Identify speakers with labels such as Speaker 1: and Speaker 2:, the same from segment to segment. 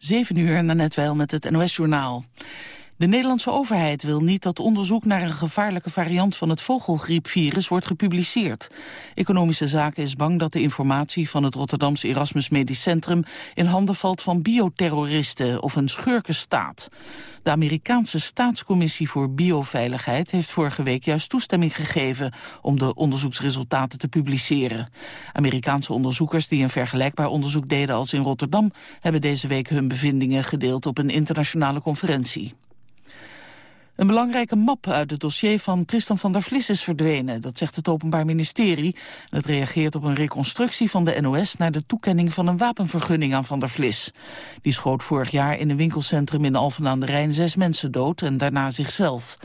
Speaker 1: 7 uur en net wel met het NOS-journaal. De Nederlandse overheid wil niet dat onderzoek naar een gevaarlijke variant van het vogelgriepvirus wordt gepubliceerd. Economische Zaken is bang dat de informatie van het Rotterdamse Erasmus Medisch Centrum in handen valt van bioterroristen of een schurkenstaat. De Amerikaanse Staatscommissie voor Bioveiligheid heeft vorige week juist toestemming gegeven om de onderzoeksresultaten te publiceren. Amerikaanse onderzoekers die een vergelijkbaar onderzoek deden als in Rotterdam hebben deze week hun bevindingen gedeeld op een internationale conferentie. Een belangrijke map uit het dossier van Tristan van der Vlis is verdwenen. Dat zegt het Openbaar Ministerie. Het reageert op een reconstructie van de NOS... naar de toekenning van een wapenvergunning aan van der Vlis. Die schoot vorig jaar in een winkelcentrum in Alphen aan de Rijn... zes mensen dood en daarna zichzelf.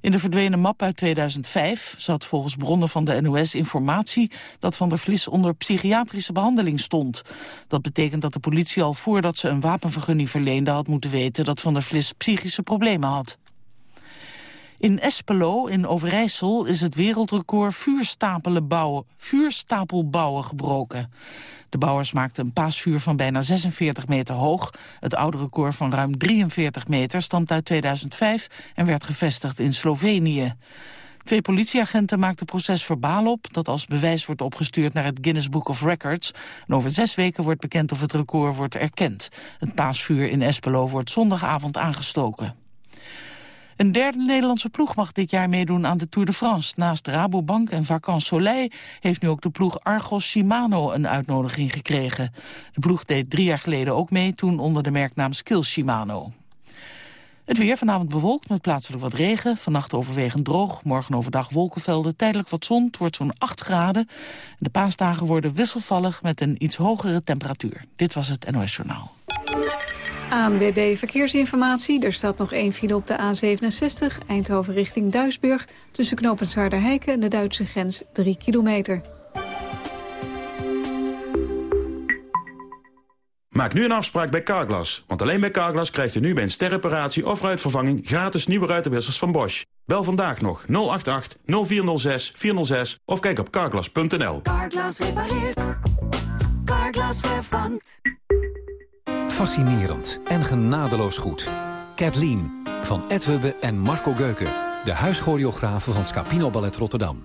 Speaker 1: In de verdwenen map uit 2005 zat volgens bronnen van de NOS informatie dat Van der Vlis onder psychiatrische behandeling stond. Dat betekent dat de politie al voordat ze een wapenvergunning verleende had moeten weten dat Van der Vlis psychische problemen had. In Espelo in Overijssel is het wereldrecord vuurstapelbouwen gebroken. De bouwers maakten een paasvuur van bijna 46 meter hoog. Het oude record van ruim 43 meter stamt uit 2005 en werd gevestigd in Slovenië. Twee politieagenten maakten proces verbaal op... dat als bewijs wordt opgestuurd naar het Guinness Book of Records. En over zes weken wordt bekend of het record wordt erkend. Het paasvuur in Espelo wordt zondagavond aangestoken. Een derde Nederlandse ploeg mag dit jaar meedoen aan de Tour de France. Naast Rabobank en Vacances Soleil heeft nu ook de ploeg Argos Shimano een uitnodiging gekregen. De ploeg deed drie jaar geleden ook mee, toen onder de merknaam Skills Shimano. Het weer vanavond bewolkt met plaatselijk wat regen. Vannacht overwegend droog. Morgen overdag wolkenvelden. Tijdelijk wat zon. Het wordt zo'n 8 graden. De paasdagen worden wisselvallig met een iets hogere temperatuur. Dit was het NOS Journaal.
Speaker 2: ANWB Verkeersinformatie. Er staat nog één file op de A67, Eindhoven richting Duisburg... tussen knooppunt Zwaarderheiken en de Duitse grens 3 kilometer.
Speaker 3: Maak nu een afspraak bij Carglass. Want alleen bij Carglass krijgt u nu bij een sterreparatie of ruitvervanging... gratis nieuwe ruitenwissers van Bosch. Bel vandaag nog 088 0406 406 of kijk op carglass.nl.
Speaker 4: Carglass repareert. Carglass vervangt.
Speaker 5: Fascinerend en genadeloos goed. Kathleen van Edwebbe en Marco Geuken. De huischoreografe van Scapino Ballet Rotterdam.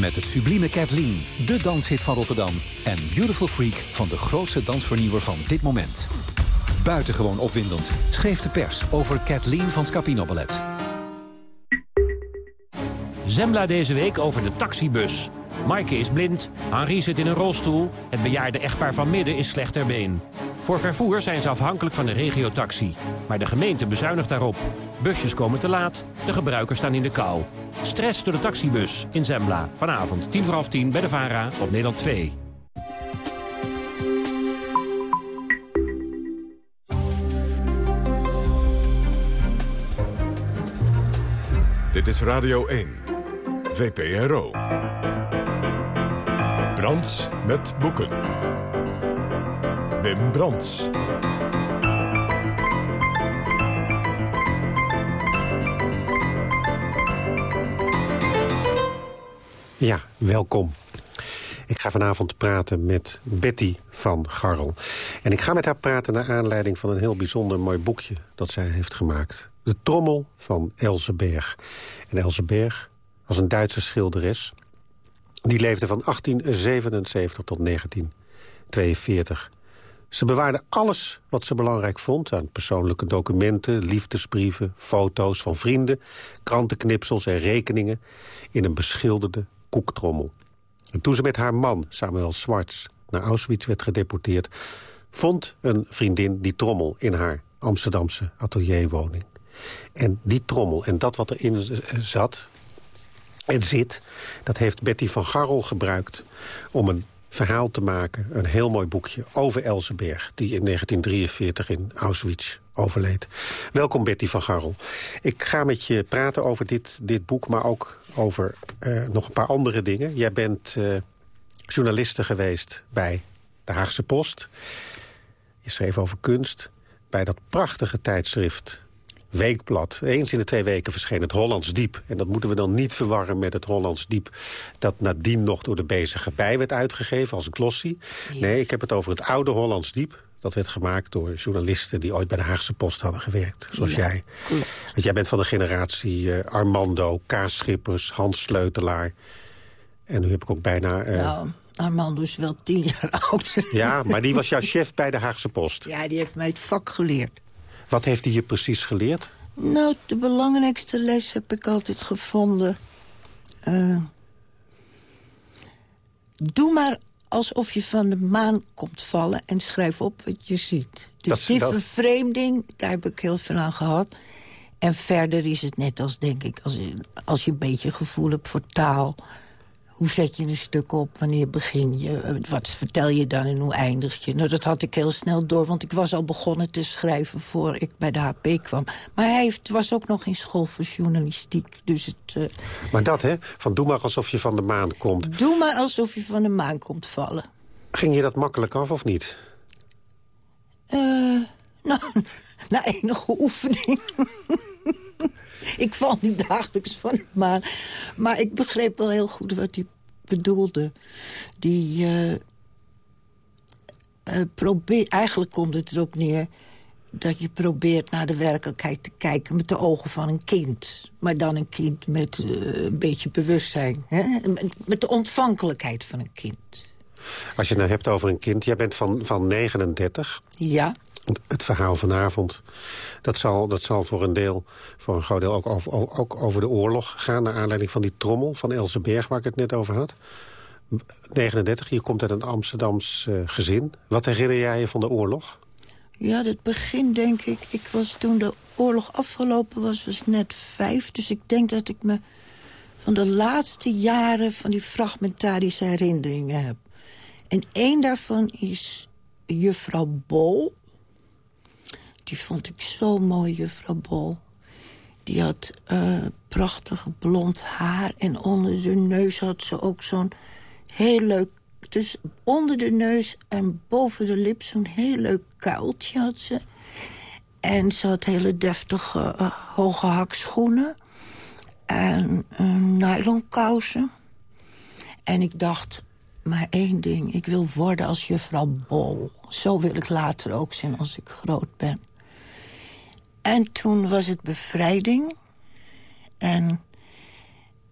Speaker 5: Met het sublieme Kathleen, de danshit van Rotterdam. En Beautiful Freak van de grootste dansvernieuwer van dit moment. Buitengewoon opwindend schreef de pers over Kathleen van Scapino Ballet.
Speaker 6: Zembla deze week over de taxibus. Maaike is blind, Henri zit in een rolstoel... het bejaarde echtpaar van midden is slecht ter been. Voor vervoer zijn ze afhankelijk van de regiotaxi. Maar de gemeente bezuinigt daarop. Busjes komen te laat, de gebruikers staan in de kou. Stress door de taxibus in Zembla. Vanavond tien voor half tien bij de VARA op Nederland 2.
Speaker 7: Dit is Radio 1, VPRO. Brands met boeken. Wim Brands.
Speaker 8: Ja, welkom. Ik ga vanavond praten met Betty van Garrel. En ik ga met haar praten naar aanleiding van een heel bijzonder mooi boekje... dat zij heeft gemaakt. De trommel van Else Berg. En Else Berg was een Duitse schilderes... die leefde van 1877 tot 1942. Ze bewaarde alles wat ze belangrijk vond... aan persoonlijke documenten, liefdesbrieven, foto's van vrienden... krantenknipsels en rekeningen... in een beschilderde koektrommel. En toen ze met haar man, Samuel Swartz, naar Auschwitz werd gedeporteerd... vond een vriendin die trommel in haar Amsterdamse atelierwoning. En die trommel en dat wat erin zat en zit... dat heeft Betty van Garrel gebruikt om een verhaal te maken. Een heel mooi boekje over Elsenberg... die in 1943 in Auschwitz overleed. Welkom Betty van Garrel. Ik ga met je praten over dit, dit boek, maar ook over uh, nog een paar andere dingen. Jij bent uh, journaliste geweest bij de Haagse Post. Je schreef over kunst. Bij dat prachtige tijdschrift weekblad. Eens in de twee weken verscheen het Hollands Diep. En dat moeten we dan niet verwarren met het Hollands Diep... dat nadien nog door de bezige bij werd uitgegeven als glossy. Nee, ik heb het over het oude Hollands Diep Dat werd gemaakt door journalisten die ooit bij de Haagse Post hadden gewerkt. Zoals jij. Want jij bent van de generatie eh, Armando, Kaas Schippers, Hans Sleutelaar. En nu heb ik ook bijna... Uh...
Speaker 9: Nou, Armando is wel tien jaar ouder.
Speaker 8: Ja, maar die was jouw chef bij de Haagse Post.
Speaker 9: Ja, die heeft mij het vak geleerd.
Speaker 8: Wat heeft hij je precies geleerd?
Speaker 9: Nou, de belangrijkste les heb ik altijd gevonden. Uh, doe maar alsof je van de maan komt vallen en schrijf op wat je ziet. Dus dat, die dat... vervreemding, daar heb ik heel veel aan gehad. En verder is het net als, denk ik, als, als je een beetje gevoel hebt voor taal... Hoe zet je een stuk op? Wanneer begin je? Eh, wat vertel je dan en hoe eindig je? Nou, dat had ik heel snel door, want ik was al begonnen te schrijven... voor ik bij de HP kwam. Maar hij heeft, was ook nog in school voor journalistiek. Dus het, uh...
Speaker 8: Maar dat, hè? Van doe maar alsof je van de maan komt.
Speaker 9: Doe maar alsof je van de maan komt vallen.
Speaker 8: Ging je dat makkelijk af of niet?
Speaker 9: Uh, nou, na enige oefening. ik val niet dagelijks van de maan. Maar ik begreep wel heel goed wat hij bedoelde. Die uh, probeer, eigenlijk komt het erop neer dat je probeert naar de werkelijkheid te kijken... met de ogen van een kind. Maar dan een kind met uh, een beetje bewustzijn. Hè? Met de ontvankelijkheid van een kind.
Speaker 8: Als je het nou hebt over een kind, jij bent van, van 39.
Speaker 9: Ja.
Speaker 8: Het verhaal vanavond, dat zal, dat zal voor een deel, voor een groot deel ook over, ook over de oorlog gaan... naar aanleiding van die trommel van Else Berg, waar ik het net over had. 39, je komt uit een Amsterdams uh, gezin. Wat herinner jij je van de oorlog?
Speaker 9: Ja, het begin denk ik. Ik was toen de oorlog afgelopen was, was net vijf. Dus ik denk dat ik me van de laatste jaren van die fragmentarische herinneringen heb. En één daarvan is juffrouw Bol. Die vond ik zo mooi, juffrouw Bol. Die had uh, prachtig blond haar. En onder de neus had ze ook zo'n heel leuk... Dus onder de neus en boven de lip zo'n heel leuk kuiltje had ze. En ze had hele deftige uh, hoge hakschoenen. En uh, nylonkousen. En ik dacht, maar één ding. Ik wil worden als juffrouw Bol. Zo wil ik later ook zijn als ik groot ben. En toen was het bevrijding. En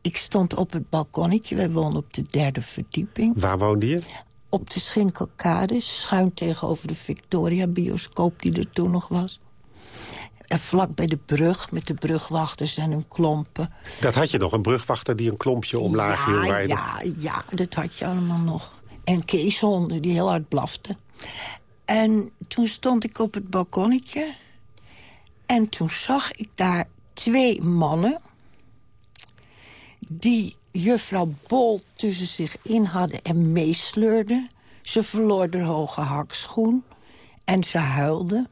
Speaker 9: ik stond op het balkonnetje. Wij woonden op de derde verdieping.
Speaker 8: Waar woonde je?
Speaker 9: Op de Schinkelkade, schuin tegenover de Victoria-bioscoop die er toen nog was. En vlak bij de brug, met de brugwachters en hun klompen.
Speaker 8: Dat had je nog, een brugwachter die een klompje omlaag
Speaker 9: ja,
Speaker 8: hield?
Speaker 9: Ja, ja, dat had je allemaal nog. En keeshonden die heel hard blaften. En toen stond ik op het balkonnetje... En toen zag ik daar twee mannen... die juffrouw Bol tussen zich in hadden en meesleurden. Ze verloor de hoge hakschoen en ze huilde.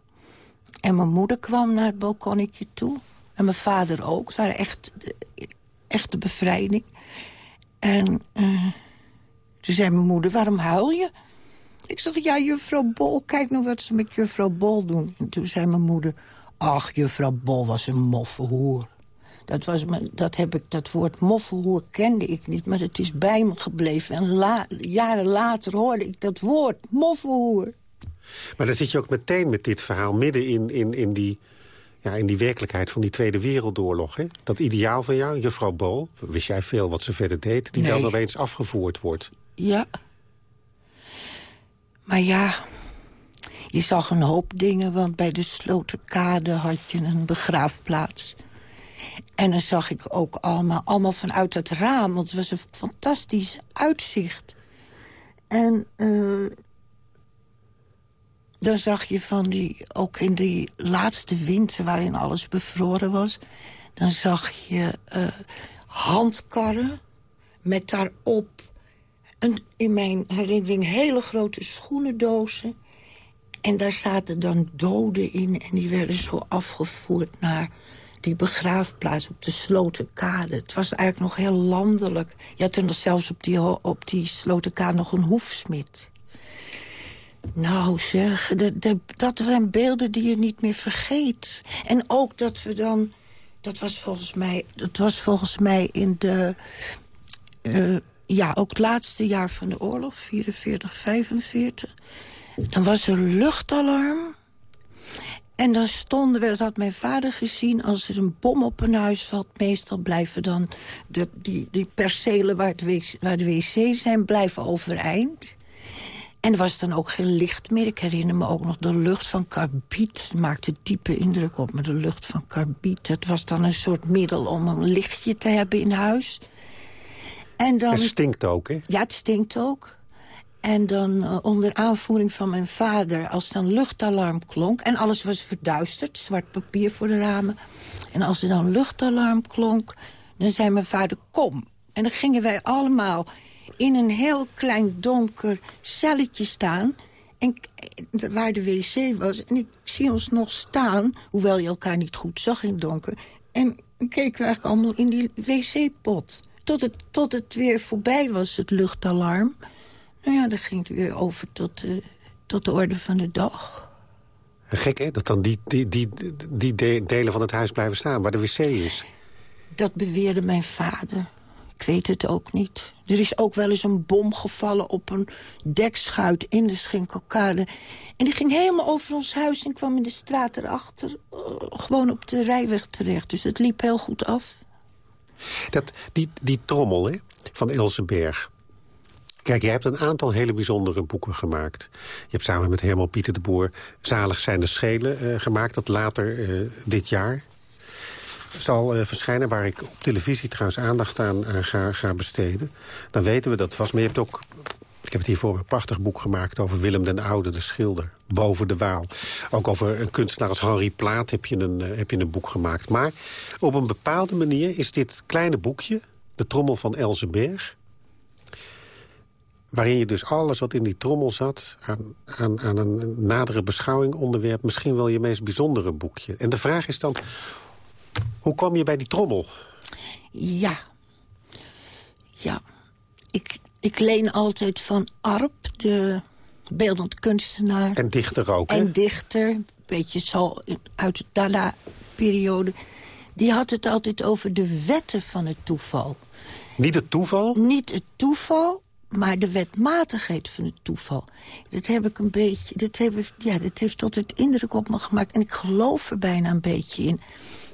Speaker 9: En mijn moeder kwam naar het balkonnetje toe. En mijn vader ook. Het waren echt, echt de bevrijding. En uh, toen zei mijn moeder, waarom huil je? Ik zeg, ja, juffrouw Bol, kijk nou wat ze met juffrouw Bol doen. En toen zei mijn moeder, Ach, juffrouw Bol was een moffenhoer. Dat, was me, dat, heb ik, dat woord moffenhoer kende ik niet, maar het is bij me gebleven. En jaren later hoorde ik dat woord, moffenhoer.
Speaker 8: Maar dan zit je ook meteen met dit verhaal midden in, in, in, die, ja, in die werkelijkheid van die Tweede Wereldoorlog. Hè? Dat ideaal van jou, juffrouw Bol, wist jij veel wat ze verder deed... die dan opeens afgevoerd wordt.
Speaker 9: Ja. Maar ja, je zag een hoop dingen, want bij de Sloterkade had je een begraafplaats. En dan zag ik ook allemaal, allemaal vanuit het raam, want het was een fantastisch uitzicht. En uh, dan zag je van die, ook in die laatste winter waarin alles bevroren was... dan zag je uh, handkarren met daarop, een, in mijn herinnering, hele grote schoenendozen... En daar zaten dan doden in en die werden zo afgevoerd naar die begraafplaats op de Slotenkade. Het was eigenlijk nog heel landelijk. Je had er zelfs op die, op die Slotenkade nog een hoefsmid. Nou zeg, dat, zijn beelden die je niet meer vergeet. En ook dat we dan... Dat was volgens mij, dat was volgens mij in de... Uh, ja, ook het laatste jaar van de oorlog, 44, 45 Dan was er luchtalarm. En dan stonden we, dat had mijn vader gezien... als er een bom op een huis valt... meestal blijven dan de, die, die percelen waar, wc, waar de wc's zijn... blijven overeind. En er was dan ook geen licht meer. Ik herinner me ook nog de lucht van karbiet. Maakte diepe indruk op me, de lucht van karbiet. Het was dan een soort middel om een lichtje te hebben in huis. En dan...
Speaker 8: Het stinkt ook, hè?
Speaker 9: Ja, het stinkt ook. En dan uh, onder aanvoering van mijn vader, als dan luchtalarm klonk... en alles was verduisterd, zwart papier voor de ramen... en als er dan luchtalarm klonk, dan zei mijn vader, kom. En dan gingen wij allemaal in een heel klein donker celletje staan... En, waar de wc was. En ik zie ons nog staan, hoewel je elkaar niet goed zag in het donker... en keken we eigenlijk allemaal in die wc-pot. Tot het, tot het weer voorbij was, het luchtalarm... Nou ja, dan ging het weer over tot, uh, tot de orde van de dag.
Speaker 8: Gek, hè? Dat dan die, die, die, die delen van het huis blijven staan, waar de wc is.
Speaker 9: Dat beweerde mijn vader. Ik weet het ook niet. Er is ook wel eens een bom gevallen op een dekschuit in de Schinkelkade. En die ging helemaal over ons huis en kwam in de straat erachter... Uh, gewoon op de rijweg terecht. Dus het liep heel goed af.
Speaker 8: Dat, die, die trommel hè, van Elsenberg... Kijk, je hebt een aantal hele bijzondere boeken gemaakt. Je hebt samen met Herman Pieter de Boer Zalig zijn de schelen uh, gemaakt... dat later uh, dit jaar zal uh, verschijnen... waar ik op televisie trouwens aandacht aan, aan ga, ga, besteden. Dan weten we dat vast. Maar je hebt ook... Ik heb het hiervoor een prachtig boek gemaakt over Willem den Oude, de schilder. Boven de Waal. Ook over een kunstenaar als Henri Plaat heb je een, heb je een boek gemaakt. Maar op een bepaalde manier is dit kleine boekje... De trommel van Elzenberg waarin je dus alles wat in die trommel zat... aan, aan, aan een nadere beschouwing onderwerp... misschien wel je meest bijzondere boekje. En de vraag is dan, hoe kwam je bij die trommel?
Speaker 9: Ja. Ja. Ik, ik leen altijd van Arp, de beeldend kunstenaar.
Speaker 8: En dichter ook,
Speaker 9: En dichter, een beetje zo uit de Dada-periode. Die had het altijd over de wetten van het toeval.
Speaker 8: Niet het toeval?
Speaker 9: Niet het toeval, maar de wetmatigheid van het toeval. Dat heb ik een beetje. Dat, heb, ja, dat heeft tot het indruk op me gemaakt. En ik geloof er bijna een beetje in.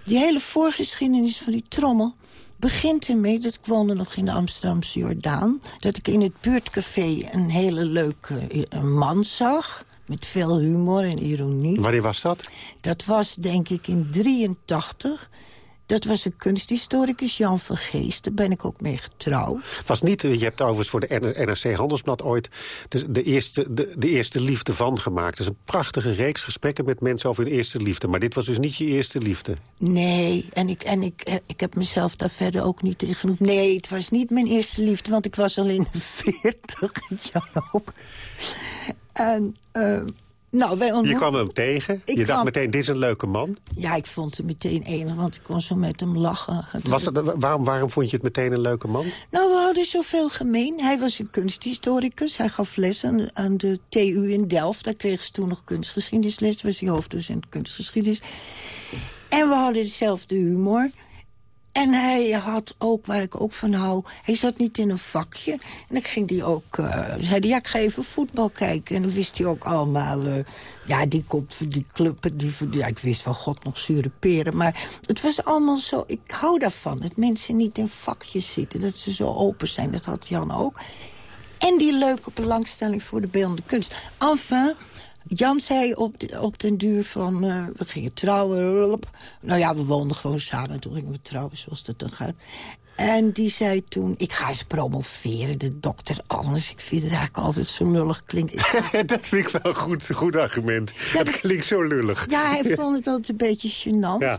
Speaker 9: Die hele voorgeschiedenis van die trommel begint ermee dat ik woonde nog in de Amsterdamse Jordaan. Dat ik in het buurtcafé een hele leuke man zag. Met veel humor en ironie.
Speaker 8: Wanneer was dat?
Speaker 9: Dat was denk ik in 83. Dat was een kunsthistoricus, Jan van Geest. Daar ben ik ook mee getrouwd.
Speaker 8: Was niet, je hebt overigens voor de NRC Handelsblad ooit... de, de, eerste, de, de eerste liefde van gemaakt. Dat is een prachtige reeks gesprekken met mensen over hun eerste liefde. Maar dit was dus niet je eerste liefde.
Speaker 9: Nee, en ik, en ik, eh, ik heb mezelf daar verder ook niet in genoemd. Nee, het was niet mijn eerste liefde, want ik was al in de veertig. Jan ook. En... Uh, nou, wij
Speaker 8: Je kwam hem tegen. je dacht meteen, dit is een leuke man.
Speaker 9: Ja, ik vond hem meteen enig, want ik kon zo met hem lachen.
Speaker 8: Was waarom, waarom vond je het meteen een leuke man?
Speaker 9: Nou, we hadden zoveel gemeen. Hij was een kunsthistoricus. Hij gaf les aan, aan de TU in Delft. Daar kregen ze toen nog kunstgeschiedenisles. Was hij hoofddocent kunstgeschiedenis. En we hadden dezelfde humor. En hij had ook, waar ik ook van hou... hij zat niet in een vakje. En dan ging hij ook... Uh, zei hij, ja, ik ga even voetbal kijken. En dan wist hij ook allemaal... Uh, ja, die komt voor die club. Die, ja, ik wist van god nog zure peren. Maar het was allemaal zo... Ik hou daarvan, dat mensen niet in vakjes zitten. Dat ze zo open zijn, dat had Jan ook. En die leuke belangstelling voor de beeldende kunst. Enfin... Jan zei op, de, op den duur van, uh, we gingen trouwen. Nou ja, we woonden gewoon samen. Toen gingen we trouwen, zoals dat dan gaat. En die zei toen, ik ga eens promoveren, de dokter anders. Ik vind het eigenlijk altijd zo lullig klinken.
Speaker 8: dat vind ik wel een goed, goed argument. Ja, dat klinkt zo lullig.
Speaker 9: Ja, hij vond het altijd een beetje gênant. Ja.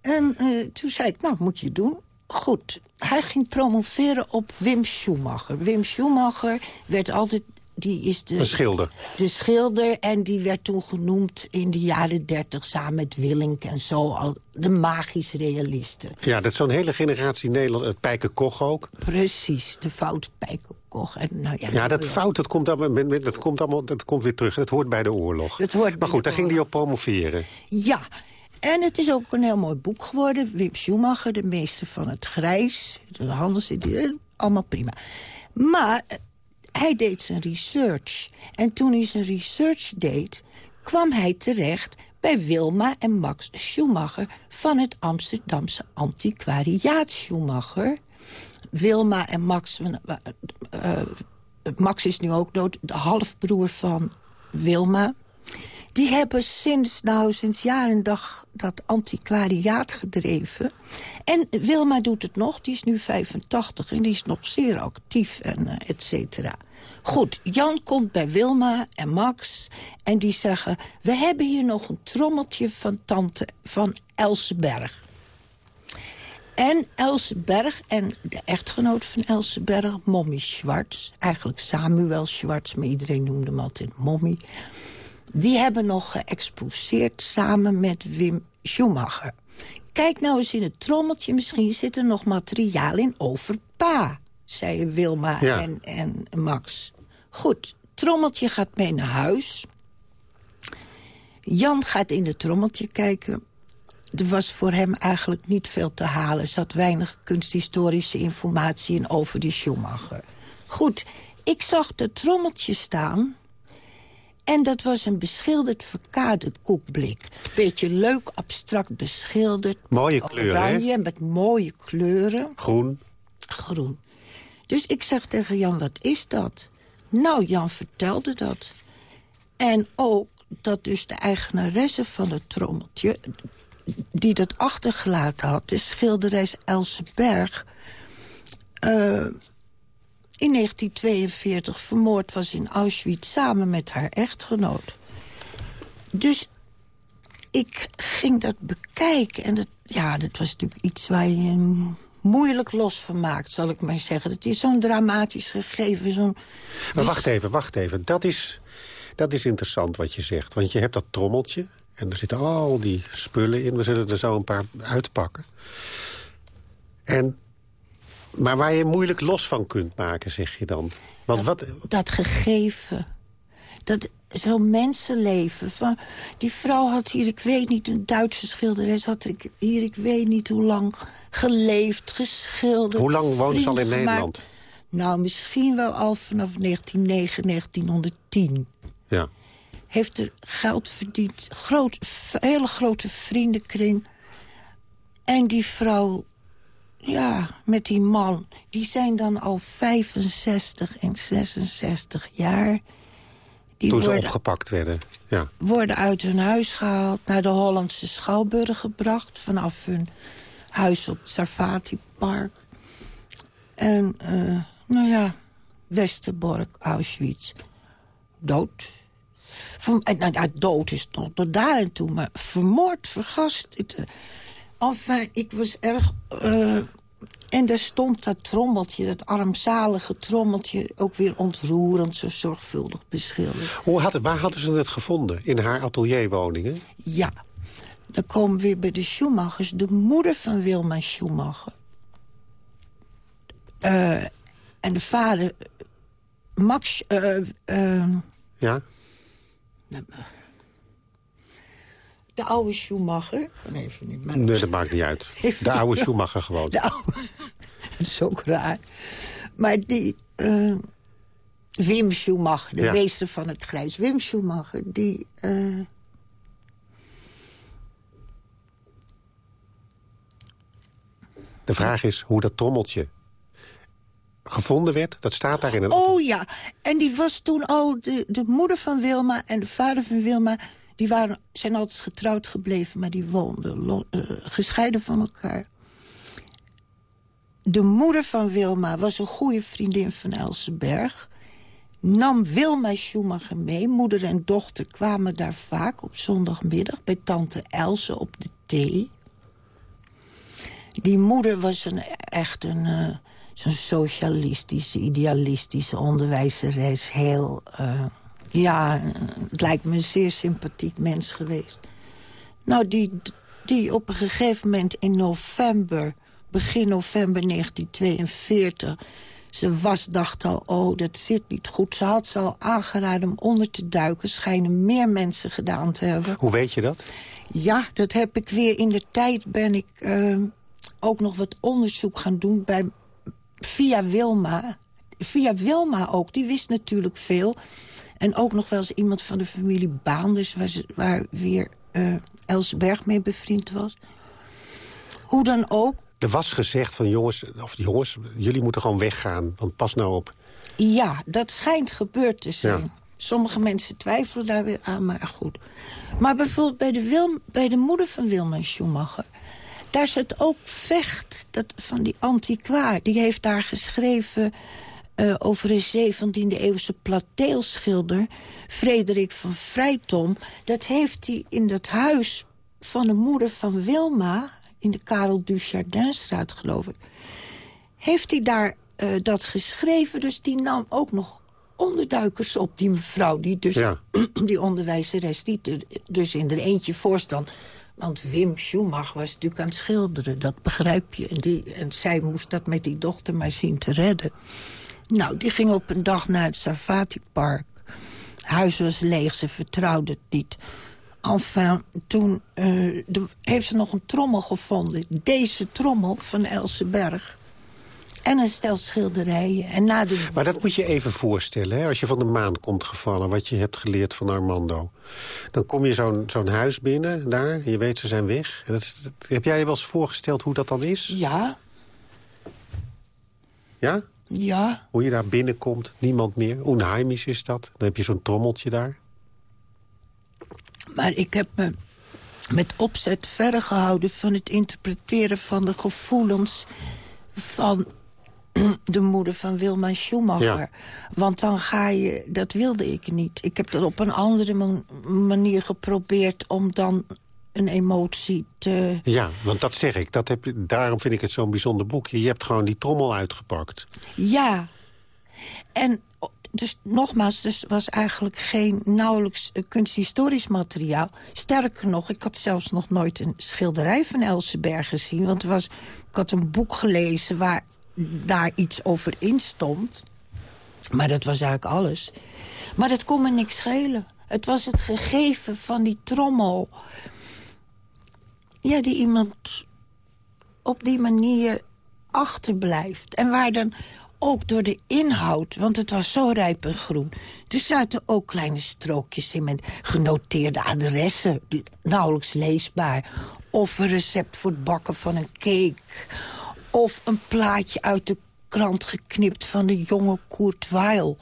Speaker 9: En uh, toen zei ik, nou, moet je doen. Goed, hij ging promoveren op Wim Schumacher. Wim Schumacher werd altijd die is de,
Speaker 8: schilder.
Speaker 9: De schilder. En die werd toen genoemd in de jaren dertig samen met Willink en zo. Al de magisch realisten.
Speaker 8: Ja, dat is zo'n hele generatie Nederland. Het Pijke Koch ook.
Speaker 9: Precies, de foute Pijke Koch. En, nou ja,
Speaker 8: ja, dat fout, dat komt, allemaal, dat, komt allemaal, dat komt weer terug. Het hoort bij de oorlog.
Speaker 9: Het hoort
Speaker 8: maar goed, daar ging hij op promoveren.
Speaker 9: Ja, en het is ook een heel mooi boek geworden. Wim Schumacher, de meester van het grijs. De handelsidee, allemaal prima. Maar hij deed zijn research. En toen hij zijn research deed, kwam hij terecht bij Wilma en Max Schumacher... van het Amsterdamse antiquariaat Schumacher. Wilma en Max... Uh, Max is nu ook dood, de halfbroer van Wilma. Die hebben sinds, nou, sinds jaar en dag dat antiquariaat gedreven. En Wilma doet het nog, die is nu 85 en die is nog zeer actief en uh, et cetera. Goed, Jan komt bij Wilma en Max en die zeggen... we hebben hier nog een trommeltje van tante van Elseberg. En Elseberg en de echtgenoot van Elseberg, Mommy Schwartz... eigenlijk Samuel Schwartz, maar iedereen noemde hem altijd Mommy... die hebben nog geëxposeerd samen met Wim Schumacher. Kijk nou eens in het trommeltje, misschien zit er nog materiaal in over pa... zei Wilma en, en Max. Goed, trommeltje gaat mee naar huis. Jan gaat in het trommeltje kijken. Er was voor hem eigenlijk niet veel te halen. Er zat weinig kunsthistorische informatie in over die Schumacher. Goed, ik zag het trommeltje staan... En dat was een beschilderd verkaderd koekblik. Beetje leuk, abstract beschilderd.
Speaker 8: Mooie kleuren,
Speaker 9: Oranje, met mooie kleuren.
Speaker 8: Groen.
Speaker 9: Groen. Dus ik zeg tegen Jan, wat is dat? Nou, Jan vertelde dat. En ook dat dus de eigenaresse van het trommeltje... die dat achtergelaten had, de schilderes Else Berg... Uh, in 1942 vermoord was in Auschwitz samen met haar echtgenoot. Dus ik ging dat bekijken. En dat, ja, dat was natuurlijk iets waar je moeilijk los van maakt, zal ik maar zeggen. Het is zo'n dramatisch gegeven. Zo'n...
Speaker 8: Maar wacht even, wacht even. Dat is, dat is interessant wat je zegt. Want je hebt dat trommeltje en er zitten al die spullen in. We zullen er zo een paar uitpakken. En, maar waar je moeilijk los van kunt maken, zeg je dan. Want
Speaker 9: dat,
Speaker 8: wat...
Speaker 9: dat gegeven, dat zo'n mensenleven. Van, die vrouw had hier, ik weet niet, een Duitse schilderes... had ik hier, ik weet niet hoe lang, geleefd, geschilderd.
Speaker 8: Hoe lang woont ze al in
Speaker 9: gemaakt.
Speaker 8: Nederland?
Speaker 9: Nou, misschien wel al vanaf 1909, 1910.
Speaker 8: Ja.
Speaker 9: Heeft er geld verdiend. Groot, hele grote vriendenkring. En die vrouw, ja, met die man... die zijn dan al 65 en 66 jaar... Die
Speaker 8: Toen ze
Speaker 9: worden,
Speaker 8: opgepakt werden, ja.
Speaker 9: worden uit hun huis gehaald, naar de Hollandse Schouwburg gebracht... vanaf hun huis op het Sarfati Park. En, uh, nou ja, Westerbork, Auschwitz, dood. Van, en, nou, dood is nog tot daar en toe, maar vermoord, vergast. Het, uh, enfin, ik was erg... Uh, en daar stond dat trommeltje, dat armzalige trommeltje... ook weer ontroerend, zo zorgvuldig beschilderd.
Speaker 8: Hoe had, waar hadden ze het gevonden? In haar atelierwoningen?
Speaker 9: Ja. Dan komen we weer bij de Schumachers. De moeder van Wilma Schumacher. Uh, en de vader... Max... Uh,
Speaker 8: ja?
Speaker 9: De oude Schumacher. Kan even niet
Speaker 8: Nee, dat maakt niet uit. De oude Schumacher gewoon.
Speaker 9: De oude, dat is ook raar. Maar die... Uh, Wim Schumacher, de ja. meester van het grijs. Wim Schumacher, die... Uh,
Speaker 8: de vraag is hoe dat trommeltje gevonden werd. Dat staat daar in een...
Speaker 9: Oh ja, en die was toen al... De, de moeder van Wilma en de vader van Wilma... die waren, zijn altijd getrouwd gebleven, maar die woonden uh, gescheiden van elkaar. De moeder van Wilma was een goede vriendin van Elsenberg. Nam Wilma Schumacher mee. Moeder en dochter kwamen daar vaak op zondagmiddag... bij tante Else op de thee. Die moeder was een, echt een... Uh, zo'n socialistische, idealistische onderwijzeres. Heel, uh, ja, het lijkt me een zeer sympathiek mens geweest. Nou, die, die op een gegeven moment in november, begin november 1942... ze was, dacht al, oh, dat zit niet goed. Ze had ze al aangeraden om onder te duiken. Schijnen meer mensen gedaan te hebben.
Speaker 8: Hoe weet je dat?
Speaker 9: Ja, dat heb ik weer in de tijd ben ik... Uh, ook nog wat onderzoek gaan doen bij via Wilma, via Wilma ook, die wist natuurlijk veel. En ook nog wel eens iemand van de familie Baanders... waar, ze, waar weer uh, Els Berg mee bevriend was. Hoe dan ook.
Speaker 8: Er was gezegd van jongens, of jongens, jullie moeten gewoon weggaan. Want pas nou op.
Speaker 9: Ja, dat schijnt gebeurd te zijn. Ja. Sommige mensen twijfelen daar weer aan, maar goed. Maar bijvoorbeeld bij de, Wil, bij de moeder van Wilma Schumacher... daar zit ook Vecht, dat, van die antiquaar. Die heeft daar geschreven uh, over een 17e-eeuwse plateelschilder... Frederik van Vrijtom. Dat heeft hij in dat huis van de moeder van Wilma... in de Karel Dujardinstraat, geloof ik... heeft hij daar uh, dat geschreven. Dus die nam ook nog onderduikers op, die mevrouw. Die, dus,
Speaker 8: ja.
Speaker 9: die onderwijzeres, die dus in er eentje voorstand. Want Wim Schumacher was natuurlijk aan het schilderen, dat begrijp je. En, die, en zij moest dat met die dochter maar zien te redden. Nou, die ging op een dag naar het Savati-park. huis was leeg, ze vertrouwde het niet. Enfin, toen uh, de, heeft ze nog een trommel gevonden. Deze trommel van Elseberg. En een stel schilderijen. En na de...
Speaker 8: Maar dat moet je even voorstellen. Hè? Als je van de maan komt gevallen, wat je hebt geleerd van Armando. Dan kom je zo'n zo'n huis binnen, daar. Je weet, ze zijn weg. En dat, dat, heb jij je wel eens voorgesteld hoe dat dan is?
Speaker 9: Ja.
Speaker 8: Ja?
Speaker 9: Ja.
Speaker 8: Hoe je daar binnenkomt, niemand meer. Onheimisch is dat. Dan heb je zo'n trommeltje daar.
Speaker 9: Maar ik heb me met opzet verre gehouden... van het interpreteren van de gevoelens van de moeder van Wilma Schumacher.
Speaker 8: Ja.
Speaker 9: Want dan ga je... Dat wilde ik niet. Ik heb dat op een andere man manier geprobeerd... om dan een emotie te...
Speaker 8: Ja, want dat zeg ik. Dat heb, daarom vind ik het zo'n bijzonder boekje. Je hebt gewoon die trommel uitgepakt.
Speaker 9: Ja. En dus nogmaals, dus was eigenlijk geen nauwelijks uh, kunsthistorisch materiaal. Sterker nog, ik had zelfs nog nooit een schilderij van Elseberg gezien. Want was, ik had een boek gelezen waar daar iets over in stond. Maar dat was eigenlijk alles. Maar dat kon me niks schelen. Het was het gegeven van die trommel. Ja, die iemand op die manier achterblijft. En waar dan ook door de inhoud, want het was zo rijp en groen. Er zaten ook kleine strookjes in met genoteerde adressen, nauwelijks leesbaar. Of een recept voor het bakken van een cake. Of een plaatje uit de krant geknipt van de jonge Kurt Weil.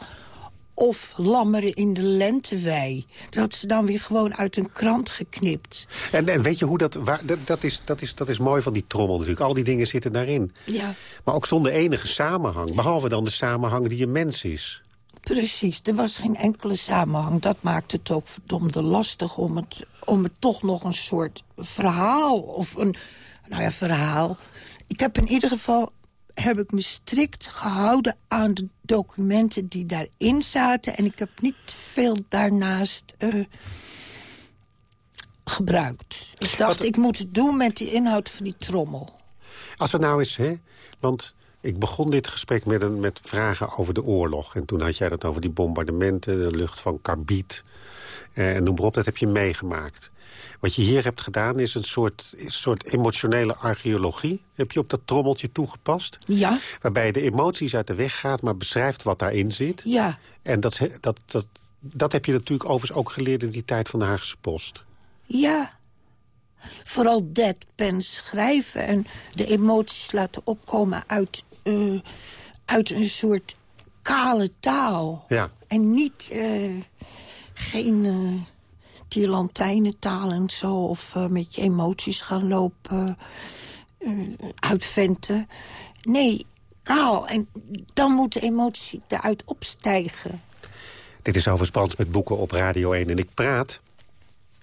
Speaker 9: Of lammeren in de lentewei. Dat ze dan weer gewoon uit een krant geknipt.
Speaker 8: En, en weet je hoe dat, waar, dat... Dat is, dat, is, dat is mooi van die trommel natuurlijk. Al die dingen zitten daarin.
Speaker 9: Ja.
Speaker 8: Maar ook zonder enige samenhang. Behalve dan de samenhang die een mens is.
Speaker 9: Precies, er was geen enkele samenhang. Dat maakt het ook verdomde lastig om het, om het toch nog een soort verhaal... of een, nou ja, verhaal... Ik heb in ieder geval heb ik me strikt gehouden aan de documenten die daarin zaten. En ik heb niet veel daarnaast uh, gebruikt. Ik dacht, Wat... ik moet het doen met die inhoud van die trommel.
Speaker 8: Als het nou is, hè, want ik begon dit gesprek met, een, met vragen over de oorlog. En toen had jij dat over die bombardementen, de lucht van Karbiet. Eh, en noem maar op, dat heb je meegemaakt. Wat je hier hebt gedaan is een soort, een soort emotionele archeologie. Heb je op dat trommeltje toegepast?
Speaker 9: Ja.
Speaker 8: Waarbij je de emoties uit de weg gaat, maar beschrijft wat daarin zit.
Speaker 9: Ja.
Speaker 8: En dat, dat, dat, dat heb je natuurlijk overigens ook geleerd in die tijd van de Haagse Post.
Speaker 9: Ja. Vooral deadpan schrijven en de emoties laten opkomen uit, uh, uit een soort kale taal.
Speaker 8: Ja.
Speaker 9: En niet, uh, geen... Uh, Tirlantijnentaal en zo. Of uh, met je emoties gaan lopen. Uh, uitventen. Nee, kaal. En dan moet de emotie eruit opstijgen.
Speaker 8: Dit is overigens Brands met boeken op Radio 1. En ik praat,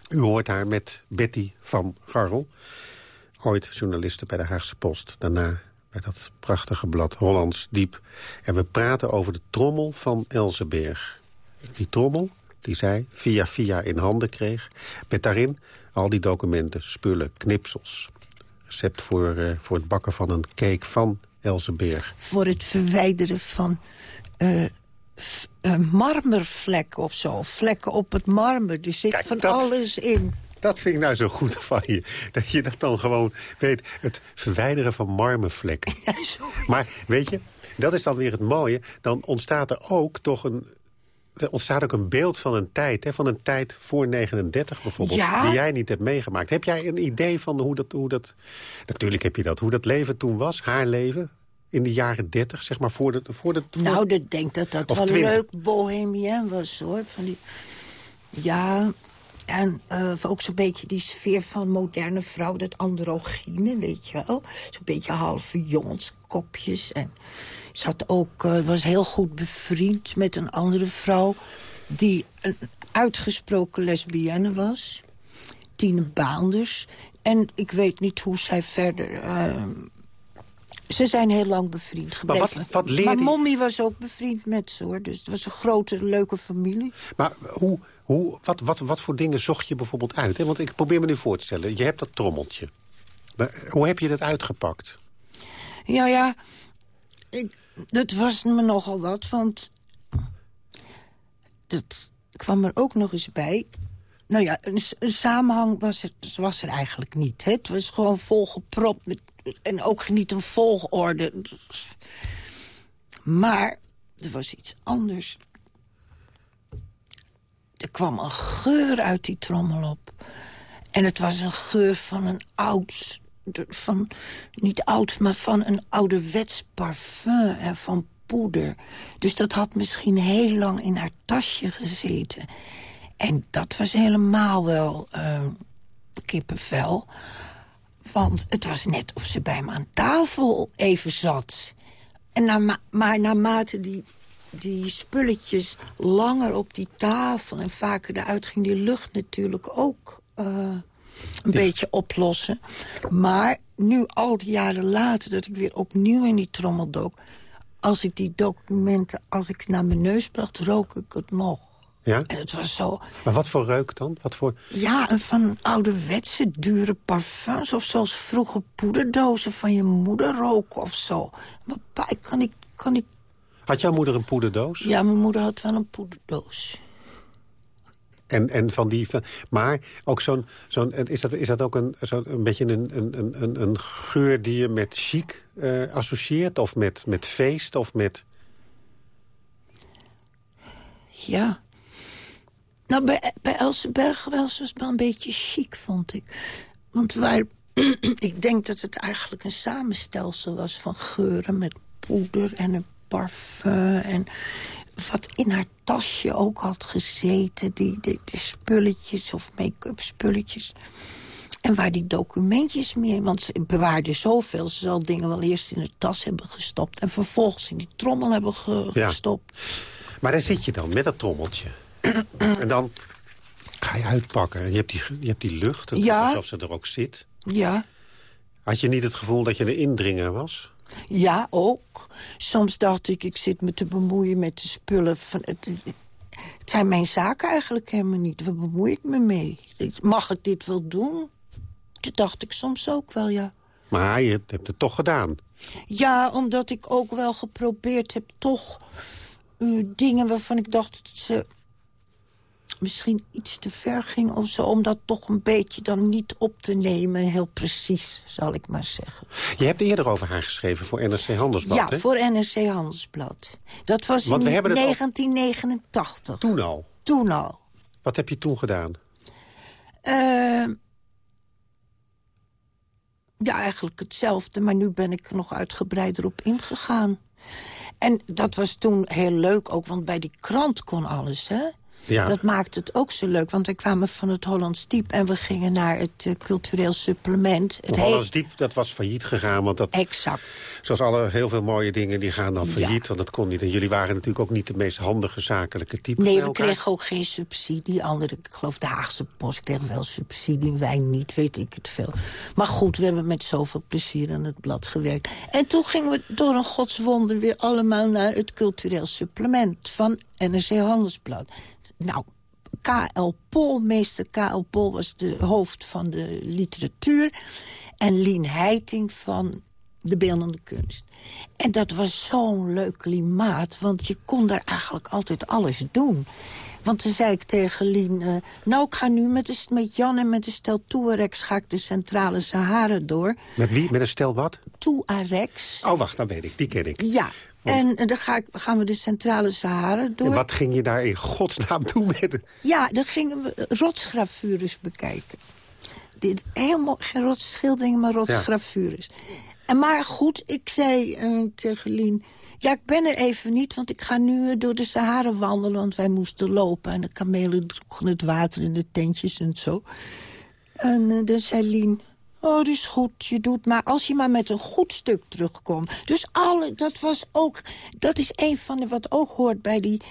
Speaker 8: u hoort haar, met Betty van Garrel. Ooit journaliste bij de Haagse Post. Daarna bij dat prachtige blad Hollands Diep. En we praten over de trommel van Elzenberg. Die trommel, die zij via via in handen kreeg... met daarin al die documenten, spullen, knipsels. Recept voor, uh, voor het bakken van een cake van Elzenberg.
Speaker 9: Voor het verwijderen van uh, marmervlekken of zo. Vlekken op het marmer. Er zit
Speaker 8: Kijk,
Speaker 9: van
Speaker 8: dat,
Speaker 9: alles in.
Speaker 8: Dat vind ik nou zo goed van je. Dat je dat dan gewoon weet. Het verwijderen van marmervlekken.
Speaker 9: Ja, zo.
Speaker 8: Maar weet je, dat is dan weer het mooie. Dan ontstaat er ook toch een... Er ontstaat ook een beeld van een tijd, hè, van een tijd voor 39 bijvoorbeeld,
Speaker 9: Ja?
Speaker 8: die jij niet hebt meegemaakt. Heb jij een idee van hoe dat, hoe dat... Natuurlijk heb je dat, hoe dat leven toen was, haar leven, in de jaren 30, zeg maar, voor de... Voor de voor-
Speaker 9: Nou, ik denk dat dat wel
Speaker 8: 20.
Speaker 9: leuk bohemien was, hoor. Van die... Ja, en eh, ook zo'n beetje die sfeer van moderne vrouw, dat androgyne, weet je wel. Zo'n beetje halve jongenskopjes. En ze had ook, eh, was heel goed bevriend met een andere vrouw... die een uitgesproken lesbienne was. Tine Baanders. En ik weet niet hoe zij verder... eh, ze zijn heel lang bevriend
Speaker 8: Maar
Speaker 9: gebleven.
Speaker 8: wat- wat leerde
Speaker 9: maar Mommy was ook bevriend met ze, hoor. Dus het was een grote, leuke familie.
Speaker 8: Maar hoe, hoe, wat, wat, wat voor dingen zocht je bijvoorbeeld uit? Hè? Want ik probeer me nu voor te stellen, je hebt dat trommeltje. Maar hoe heb je dat uitgepakt?
Speaker 9: Ja, ja. Ik, dat was me nogal wat, want... Dat kwam er ook nog eens bij. Nou ja, een, samenhang was, het, was er eigenlijk niet. Het was gewoon volgepropt met... En ook niet een volgorde. Maar er was iets anders. Er kwam een geur uit die trommel op. En het was een geur van een oud... Van, niet oud, maar van een ouderwets parfum en van poeder. Dus dat had misschien heel lang in haar tasje gezeten. En dat was helemaal wel eh, kippenvel. Want het was net of ze bij me aan tafel even zat. En naarma maar naarmate die, die spulletjes langer op die tafel... en vaker eruit ging die lucht natuurlijk ook eh, een beetje oplossen. Maar nu, al die jaren later, dat ik weer opnieuw in die trommel dook... als ik die documenten, als ik ze naar mijn neus bracht, rook ik het nog.
Speaker 8: Ja?
Speaker 9: En het was zo...
Speaker 8: Maar wat voor reuk dan? Wat voor...
Speaker 9: Ja, en van ouderwetse dure parfums... of zoals vroeger poederdozen van je moeder roken of zo. Maar pa, kan ik, kan ik...
Speaker 8: Had jouw moeder een poederdoos?
Speaker 9: Ja, mijn moeder had wel een poederdoos.
Speaker 8: En, en van die, maar ook zo'n, zo'n, is, dat, is dat ook een, zo'n, een beetje een, een, een, een geur die je met chic eh, associeert? Of met, met feest? Of met...
Speaker 9: Ja. Nou, bij, bij Elsenberg was het wel een beetje chic, vond ik. Want waar, ik denk dat het eigenlijk een samenstelsel was van geuren... met poeder en een parfum en wat in haar tasje ook had gezeten. Die, die, die spulletjes of make-up spulletjes. En waar die documentjes meer... Want ze bewaarde zoveel. Ze zal dingen wel eerst in de tas hebben gestopt... en vervolgens in die trommel hebben ge-
Speaker 8: Ja.
Speaker 9: gestopt.
Speaker 8: Maar daar zit je dan, met dat trommeltje. en dan ga je uitpakken. En je hebt die, je hebt die lucht,
Speaker 9: Ja.
Speaker 8: alsof ze er ook zit.
Speaker 9: Ja.
Speaker 8: Had je niet het gevoel dat je een indringer was?
Speaker 9: Ja, ook. Soms dacht ik, ik zit me te bemoeien met de spullen. Van, het, het zijn mijn zaken eigenlijk helemaal niet. Waar bemoei ik me mee? Mag ik dit wel doen? Dat dacht ik soms ook wel, ja.
Speaker 8: Maar je hebt het toch gedaan.
Speaker 9: Ja, omdat ik ook wel geprobeerd heb toch eh, dingen waarvan ik dacht dat ze misschien iets te ver ging of zo... om dat toch een beetje dan niet op te nemen, heel precies, zal ik maar zeggen.
Speaker 8: Je hebt eerder over haar geschreven voor NRC Handelsblad,
Speaker 9: ja,
Speaker 8: hè?
Speaker 9: voor NRC Handelsblad. Dat was
Speaker 8: Want
Speaker 9: in
Speaker 8: we hebben het al-
Speaker 9: 1989.
Speaker 8: Toen al.
Speaker 9: Toen al.
Speaker 8: Wat heb je toen gedaan?
Speaker 9: Eh, ja, eigenlijk hetzelfde, maar nu ben ik er nog uitgebreider op ingegaan. En dat was toen heel leuk ook, want bij die krant kon alles, hè?
Speaker 8: Ja.
Speaker 9: Dat maakte het ook zo leuk, want we kwamen van het Hollands Diep... en we gingen naar het eh, cultureel supplement. Het
Speaker 8: Hollands
Speaker 9: heet-
Speaker 8: Diep, dat was failliet gegaan. Want dat,
Speaker 9: Exact.
Speaker 8: zoals alle heel veel mooie dingen, die gaan dan failliet. Want dat kon niet. En jullie waren natuurlijk ook niet de meest handige zakelijke typen.
Speaker 9: Nee, we kregen ook geen subsidie. Andere, ik geloof de Haagse Post kreeg wel subsidie. Wij niet, weet ik het veel. Maar goed, we hebben met zoveel plezier aan het blad gewerkt. En toen gingen we door een godswonder weer allemaal naar het cultureel supplement van NRC Handelsblad. Nou, K.L. Pol, meester K.L. Pol was de hoofd van de literatuur. En Lien Heiting van de beeldende kunst. En dat was zo'n leuk klimaat, want je kon daar eigenlijk altijd alles doen. Want toen zei ik tegen Lien... eh, nou, ik ga nu met, de, met Jan en met de stel Touaregs... ga ik de centrale Sahara door.
Speaker 8: Met wie? Met een stel wat?
Speaker 9: Touaregs.
Speaker 8: Oh, wacht, dan weet ik. Die ken ik.
Speaker 9: Ja, en eh, dan ga ik, gaan we de centrale Sahara door.
Speaker 8: En wat ging je daar in godsnaam doen met de...
Speaker 9: Ja, dan gingen we rotsgravures bekijken. Dit, helemaal geen rotsschilderingen, maar rotsgravures. En maar goed, ik zei eh, tegen Lien... Ja, ik ben er even niet, want ik ga nu eh, door de Sahara wandelen... want wij moesten lopen en de kamelen droegen het water in de tentjes en zo. En eh, dan zei Lien... Oh, dat is goed, je doet maar als je maar met een goed stuk terugkomt. Dus alle, dat was ook... Dat is een van de wat ook hoort bij die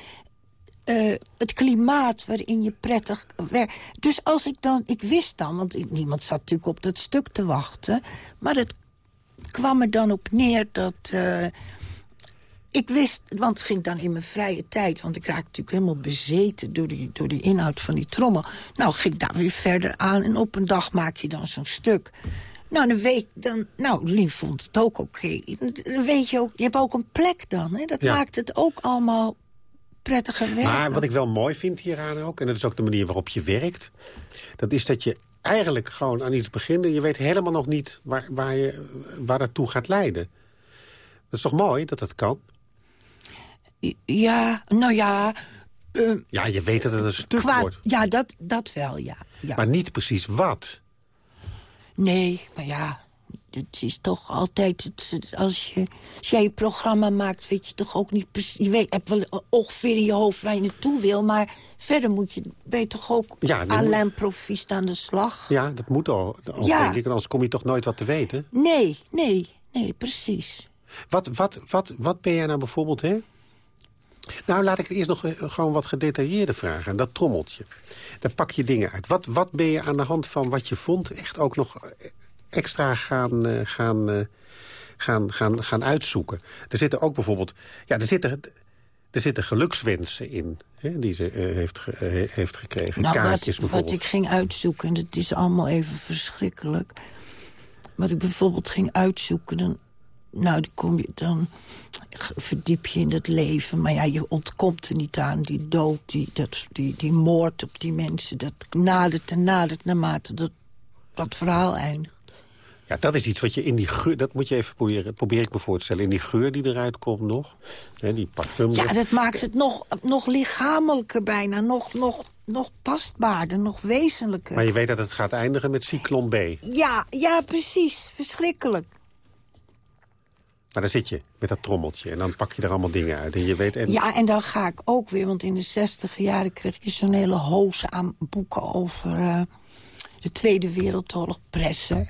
Speaker 9: eh, het klimaat waarin je prettig werkt. Dus als ik dan, ik wist dan, want niemand zat natuurlijk op dat stuk te wachten... maar het kwam er dan op neer dat... eh, ik wist, want het ging dan in mijn vrije tijd... want ik raakte natuurlijk helemaal bezeten door die, door die inhoud van die trommel. Nou, ging ik daar weer verder aan en op een dag maak je dan zo'n stuk... Nou, een week dan... Nou, Lien vond het ook oké. Dan weet je ook, je hebt ook een plek dan. Hè? Dat
Speaker 8: Ja.
Speaker 9: maakt het ook allemaal prettiger werken.
Speaker 8: Maar wat ik wel mooi vind hieraan ook... en dat is ook de manier waarop je werkt... dat is dat je eigenlijk gewoon aan iets begint... en je weet helemaal nog niet waar, waar, je, waar dat toe gaat leiden. Dat is toch mooi dat dat kan?
Speaker 9: Ja, nou ja... eh,
Speaker 8: Ja, je weet dat het een stuk wordt.
Speaker 9: ja, dat, dat wel, ja. ja.
Speaker 8: Maar niet precies wat.
Speaker 9: Nee, maar ja, het is toch altijd... Het, als, je, als jij je programma maakt, weet je toch ook niet precies... Je weet, hebt wel ongeveer in je hoofd waar je naartoe wil... maar verder moet je, ben je toch ook
Speaker 8: Ja,
Speaker 9: l'improviest aan de slag?
Speaker 8: Ja, dat moet al, al
Speaker 9: Ja.
Speaker 8: denk ik. Anders kom je toch nooit wat te weten.
Speaker 9: Nee, nee, nee, precies.
Speaker 8: Wat, wat, wat, wat ben jij nou bijvoorbeeld, hè? Nou, laat ik eerst nog eh, gewoon wat gedetailleerder vragen. Dat trommeltje. Daar pak je dingen uit. Wat, wat ben je aan de hand van wat je vond... echt ook nog eh, extra gaan, eh, gaan, gaan, gaan, gaan uitzoeken? Er zitten ook bijvoorbeeld... Ja, er zitten, er zitten gelukswensen in... Hè, die ze heeft, ge- heeft gekregen.
Speaker 9: Nou,
Speaker 8: Kaartjes
Speaker 9: wat, wat ik ging uitzoeken, en het is allemaal even verschrikkelijk... wat ik bijvoorbeeld ging uitzoeken... dan, nou, dan, kom je, dan verdiep je in dat leven. Maar ja, je ontkomt er niet aan. Die dood, die, dat, die, die moord op die mensen... dat nadert en nadert naarmate dat, dat verhaal eindigt.
Speaker 8: Ja, dat is iets wat je in die geur... Dat moet je even proberen, probeer ik me voor te stellen. In die geur die eruit komt nog. Hè, die parfum.
Speaker 9: Ja, dat maakt het nog, nog lichamelijker bijna. Nog, nog, nog tastbaarder, nog wezenlijker.
Speaker 8: Maar je weet dat het gaat eindigen met Cyclon B.
Speaker 9: Ja, ja, precies. Verschrikkelijk.
Speaker 8: Maar dan zit je met dat trommeltje en dan pak je er allemaal dingen uit. En je weet, en
Speaker 9: Ja, en dan ga ik ook weer, want in de zestig jaren kreeg je zo'n hele hoze aan boeken over eh, de Tweede Wereldoorlog, pressen.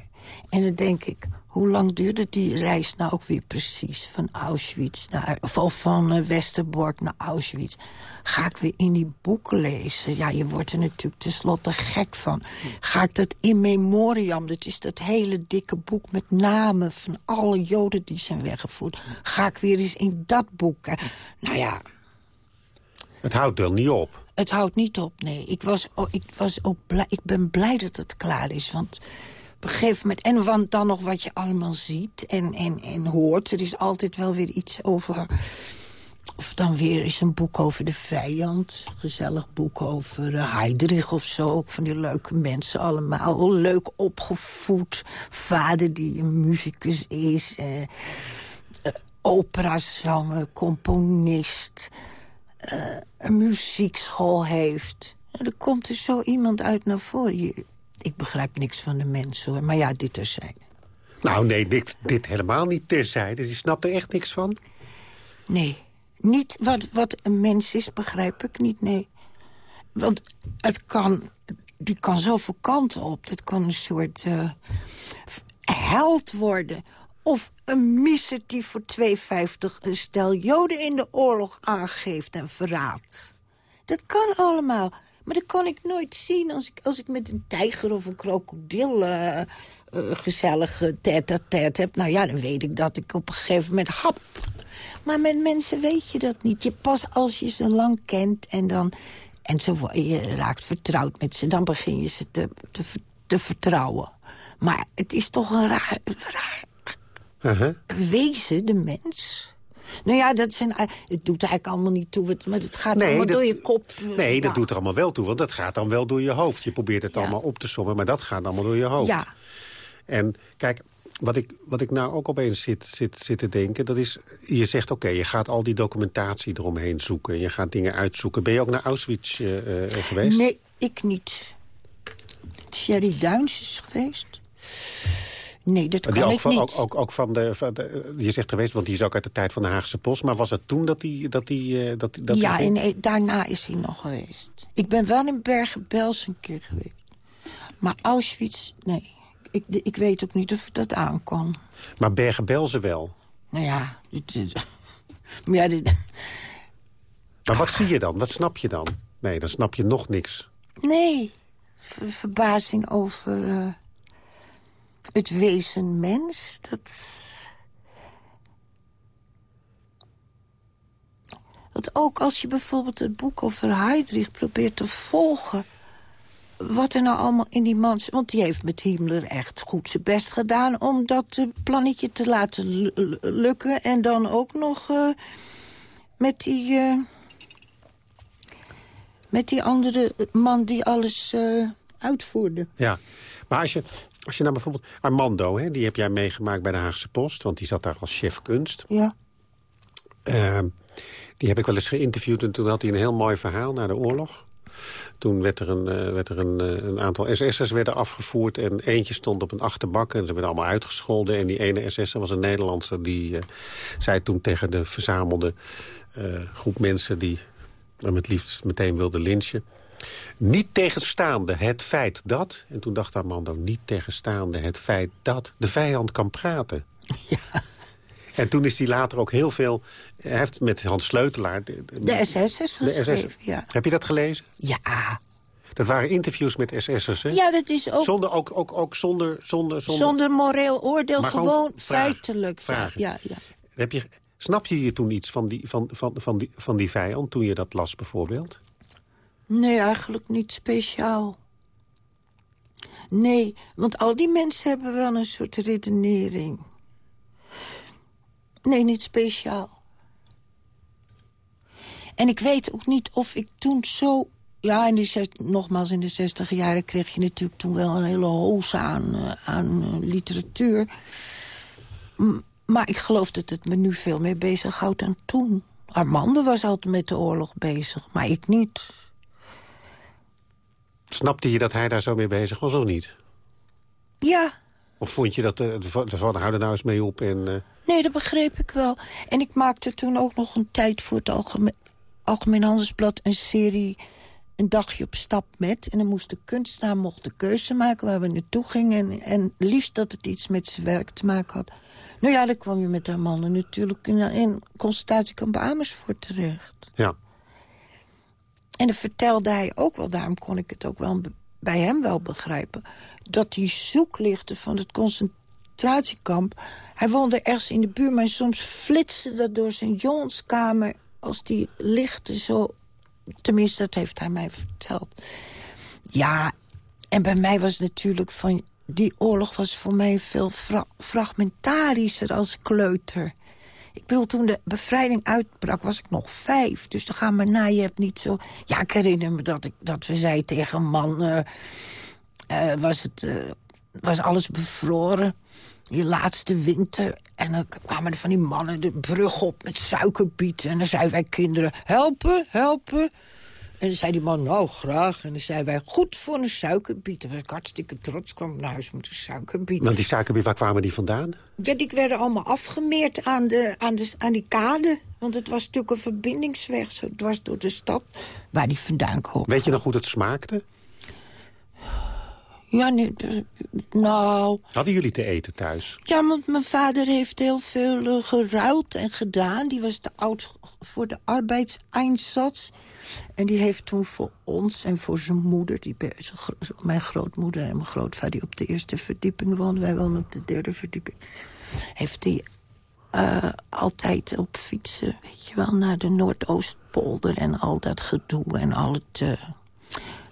Speaker 9: En dan denk ik, hoe lang duurde die reis nou ook weer precies? Van Auschwitz naar, of, van eh, Westerbork naar Auschwitz. Ga ik weer in die boeken lezen? Ja, je wordt er natuurlijk tenslotte gek van. Ga ik dat in memoriam, dat is dat hele dikke boek met namen van alle joden die zijn weggevoerd. Ga ik weer eens in dat boek. Nou ja,
Speaker 8: het houdt er niet op.
Speaker 9: het houdt niet op, nee. Ik, was, oh, ik, was ook blij, ik ben blij dat het klaar is, want op een gegeven moment... en want dan nog wat je allemaal ziet en, en, en hoort. Er is altijd wel weer iets over... Of dan weer is een boek over de vijand. Gezellig boek over uh, Heidrich of zo. Ook van die leuke mensen allemaal. Leuk opgevoed. Vader die een muzikus is. eh, eh, operazanger, componist. eh, een muziekschool heeft. Er komt er zo iemand uit naar voren. Je- ik begrijp niks van de mensen hoor. Maar ja, dit er zijn.
Speaker 8: Nou nee, dit, dit helemaal niet terzijde. Die snapt er echt niks van.
Speaker 9: Nee, niet wat, wat een mens is, begrijp ik niet, nee. Want het kan, die kan zoveel kanten op. Het kan een soort eh, held worden. Of een misser die voor 2,50 een stel joden in de oorlog aangeeft en verraadt. Dat kan allemaal. Maar dat kan ik nooit zien als ik, als ik met een tijger of een krokodil... eh, eh, gezellige tête-à-tête heb. Nou ja, dan weet ik dat ik op een gegeven moment hap. Maar met mensen weet je dat niet. Je pas als je ze lang kent en dan... En zo, je raakt vertrouwd met ze. Dan begin je ze te, te, te vertrouwen. Maar het is toch een raar, raar. Wezen, de mens. Nou ja, dat zijn, het doet eigenlijk allemaal niet toe. Maar het gaat
Speaker 8: Nee,
Speaker 9: allemaal
Speaker 8: dat-
Speaker 9: door je kop.
Speaker 8: Nee, dat doet er allemaal wel toe, want dat gaat dan wel door je hoofd. Je probeert het
Speaker 9: Ja.
Speaker 8: allemaal op te sommen, maar dat gaat allemaal door je hoofd.
Speaker 9: Ja,
Speaker 8: En kijk, wat ik, wat ik nou ook opeens zit, zit, zit te denken... dat is, je zegt oké, je gaat al die documentatie eromheen zoeken. Je gaat dingen uitzoeken. Ben je ook naar Auschwitz eh, eh, geweest?
Speaker 9: nee, ik niet. Sherry Duins is geweest. Nee, dat
Speaker 8: Die
Speaker 9: kan
Speaker 8: ook
Speaker 9: ik
Speaker 8: van,
Speaker 9: niet.
Speaker 8: ook, ook, ook van, de, van de- Je zegt geweest, want die is ook uit de tijd van de Haagse Post. Maar was het toen dat die... Dat die, eh, dat, dat
Speaker 9: ja,
Speaker 8: die-
Speaker 9: en eh, daarna is hij nog geweest. Ik ben wel in Bergen-Belsen een keer geweest. Maar Auschwitz, nee. Ik, ik weet ook niet of dat aankwam.
Speaker 8: Maar Bergen-Belsen wel.
Speaker 9: Nou ja, dit, dit- maar ja, dit,
Speaker 8: Maar wat zie je dan? Wat snap je dan? Nee, dan snap je nog niks.
Speaker 9: nee. Ver- verbazing over eh, het wezen mens. Dat... Want ook als je bijvoorbeeld het boek over Heydrich probeert te volgen... wat er nou allemaal in die man... Want die heeft met Himmler echt goed zijn best gedaan... om dat eh, plannetje te laten lu- lu- lukken. En dan ook nog eh, met die... eh, met die andere man die alles uitvoerde.
Speaker 8: Ja, maar als je, als je nou bijvoorbeeld... Armando, hè, die heb jij meegemaakt bij de Haagse Post... want die zat daar als chef kunst.
Speaker 9: Ja.
Speaker 8: Ehm, die heb ik wel eens geïnterviewd en toen had hij een heel mooi verhaal na de oorlog. Toen werd er een, eh, werd er een, eh, een aantal SS'ers werden afgevoerd... en eentje stond op een achterbak en ze werden allemaal uitgescholden. En die ene SS'er was een Nederlandse die eh, zei toen tegen de verzamelde groep mensen... die hem het liefst meteen wilden lynchen... Niet tegenstaande het feit dat... en toen dacht Armando, niet tegenstaande het feit dat... de vijand kan praten. En toen is hij later ook heel veel... Hij heeft met Hans Sleutelaar... De,
Speaker 9: De SS is
Speaker 8: de SS.
Speaker 9: geschreven, ja.
Speaker 8: Heb je dat gelezen?
Speaker 9: Ja.
Speaker 8: Dat waren interviews met SS'ers, hè?
Speaker 9: ja, dat is ook
Speaker 8: Zonder, ook, ook, ook zonder, zonder, zonder...
Speaker 9: zonder moreel oordeel,
Speaker 8: Maar
Speaker 9: gewoon, feitelijk.
Speaker 8: vragen.
Speaker 9: Ja, ja.
Speaker 8: Heb je, snap je je toen iets van die, van, van, van, die, van die vijand toen je dat las bijvoorbeeld?
Speaker 9: Nee, eigenlijk niet speciaal. Nee, want al die mensen hebben wel een soort redenering. Nee, niet speciaal. En ik weet ook niet of ik toen zo... Ja, in zes, nogmaals, in de zestig jaren kreeg je natuurlijk toen wel een hele hoos aan, eh, aan eh, literatuur. Maar ik geloof dat het me nu veel meer bezighoudt dan toen. Armande was altijd met de oorlog bezig, maar ik niet.
Speaker 8: Snapte je dat hij daar zo mee bezig was of niet?
Speaker 9: Ja,
Speaker 8: Of vond je dat... eh, van, van, hou er nou eens mee op en... eh,
Speaker 9: Nee, dat begreep ik wel. En ik maakte toen ook nog een tijd voor het Algemeen, Algemeen Handelsblad... een serie Een dagje op stap met. En dan moest de kunstenaar mocht de keuze maken waar we naartoe gingen. En, en liefst dat het iets met zijn werk te maken had. Nou ja, dan kwam je met haar mannen natuurlijk in, in consultatiekamp Amersfoort terecht.
Speaker 8: ja.
Speaker 9: En dan vertelde hij ook wel, daarom kon ik het ook wel bij hem wel begrijpen... dat die zoeklichten van het concentratiekamp... hij woonde ergens in de buurt, maar soms flitste dat door zijn jongenskamer... als die lichten zo... Tenminste, dat heeft hij mij verteld. Ja, en bij mij was natuurlijk van... die oorlog was voor mij veel fra- fragmentarischer als kleuter... Ik bedoel, toen de bevrijding uitbrak, was ik nog vijf. Dus dan gaan we na, je hebt niet zo... Ja, ik herinner me dat, ik, dat we zeiden tegen een man... eh, eh, was, het, eh, was alles bevroren, die laatste winter. En dan kwamen er van die mannen de brug op met suikerbieten. En dan zeiden wij kinderen, helpen, helpen. En dan zei die man, nou, graag. En dan zeiden wij, goed voor een suikerbiet. Dan was ik hartstikke trots, kwam naar huis met een suikerbiet.
Speaker 8: Want die suikerbier, waar kwamen die vandaan?
Speaker 9: Ja, die werden allemaal afgemeerd aan, de, aan, de, aan die kade. Want het was natuurlijk een verbindingsweg, zo dwars door de stad, waar die vandaan kwam.
Speaker 8: Weet je nog hoe dat smaakte?
Speaker 9: Ja, nee, d- nou...
Speaker 8: Hadden jullie te eten thuis?
Speaker 9: Ja, want mijn vader heeft heel veel eh, geruild en gedaan. Die was te oud voor de arbeidseinsatz. En die heeft toen voor ons en voor zijn moeder... Die mijn grootmoeder en mijn grootvader die op de eerste verdieping woonden. Wij woonden op de derde verdieping. Heeft hij eh, altijd op fietsen, weet je wel... naar de Noordoostpolder en al dat gedoe en al het... eh,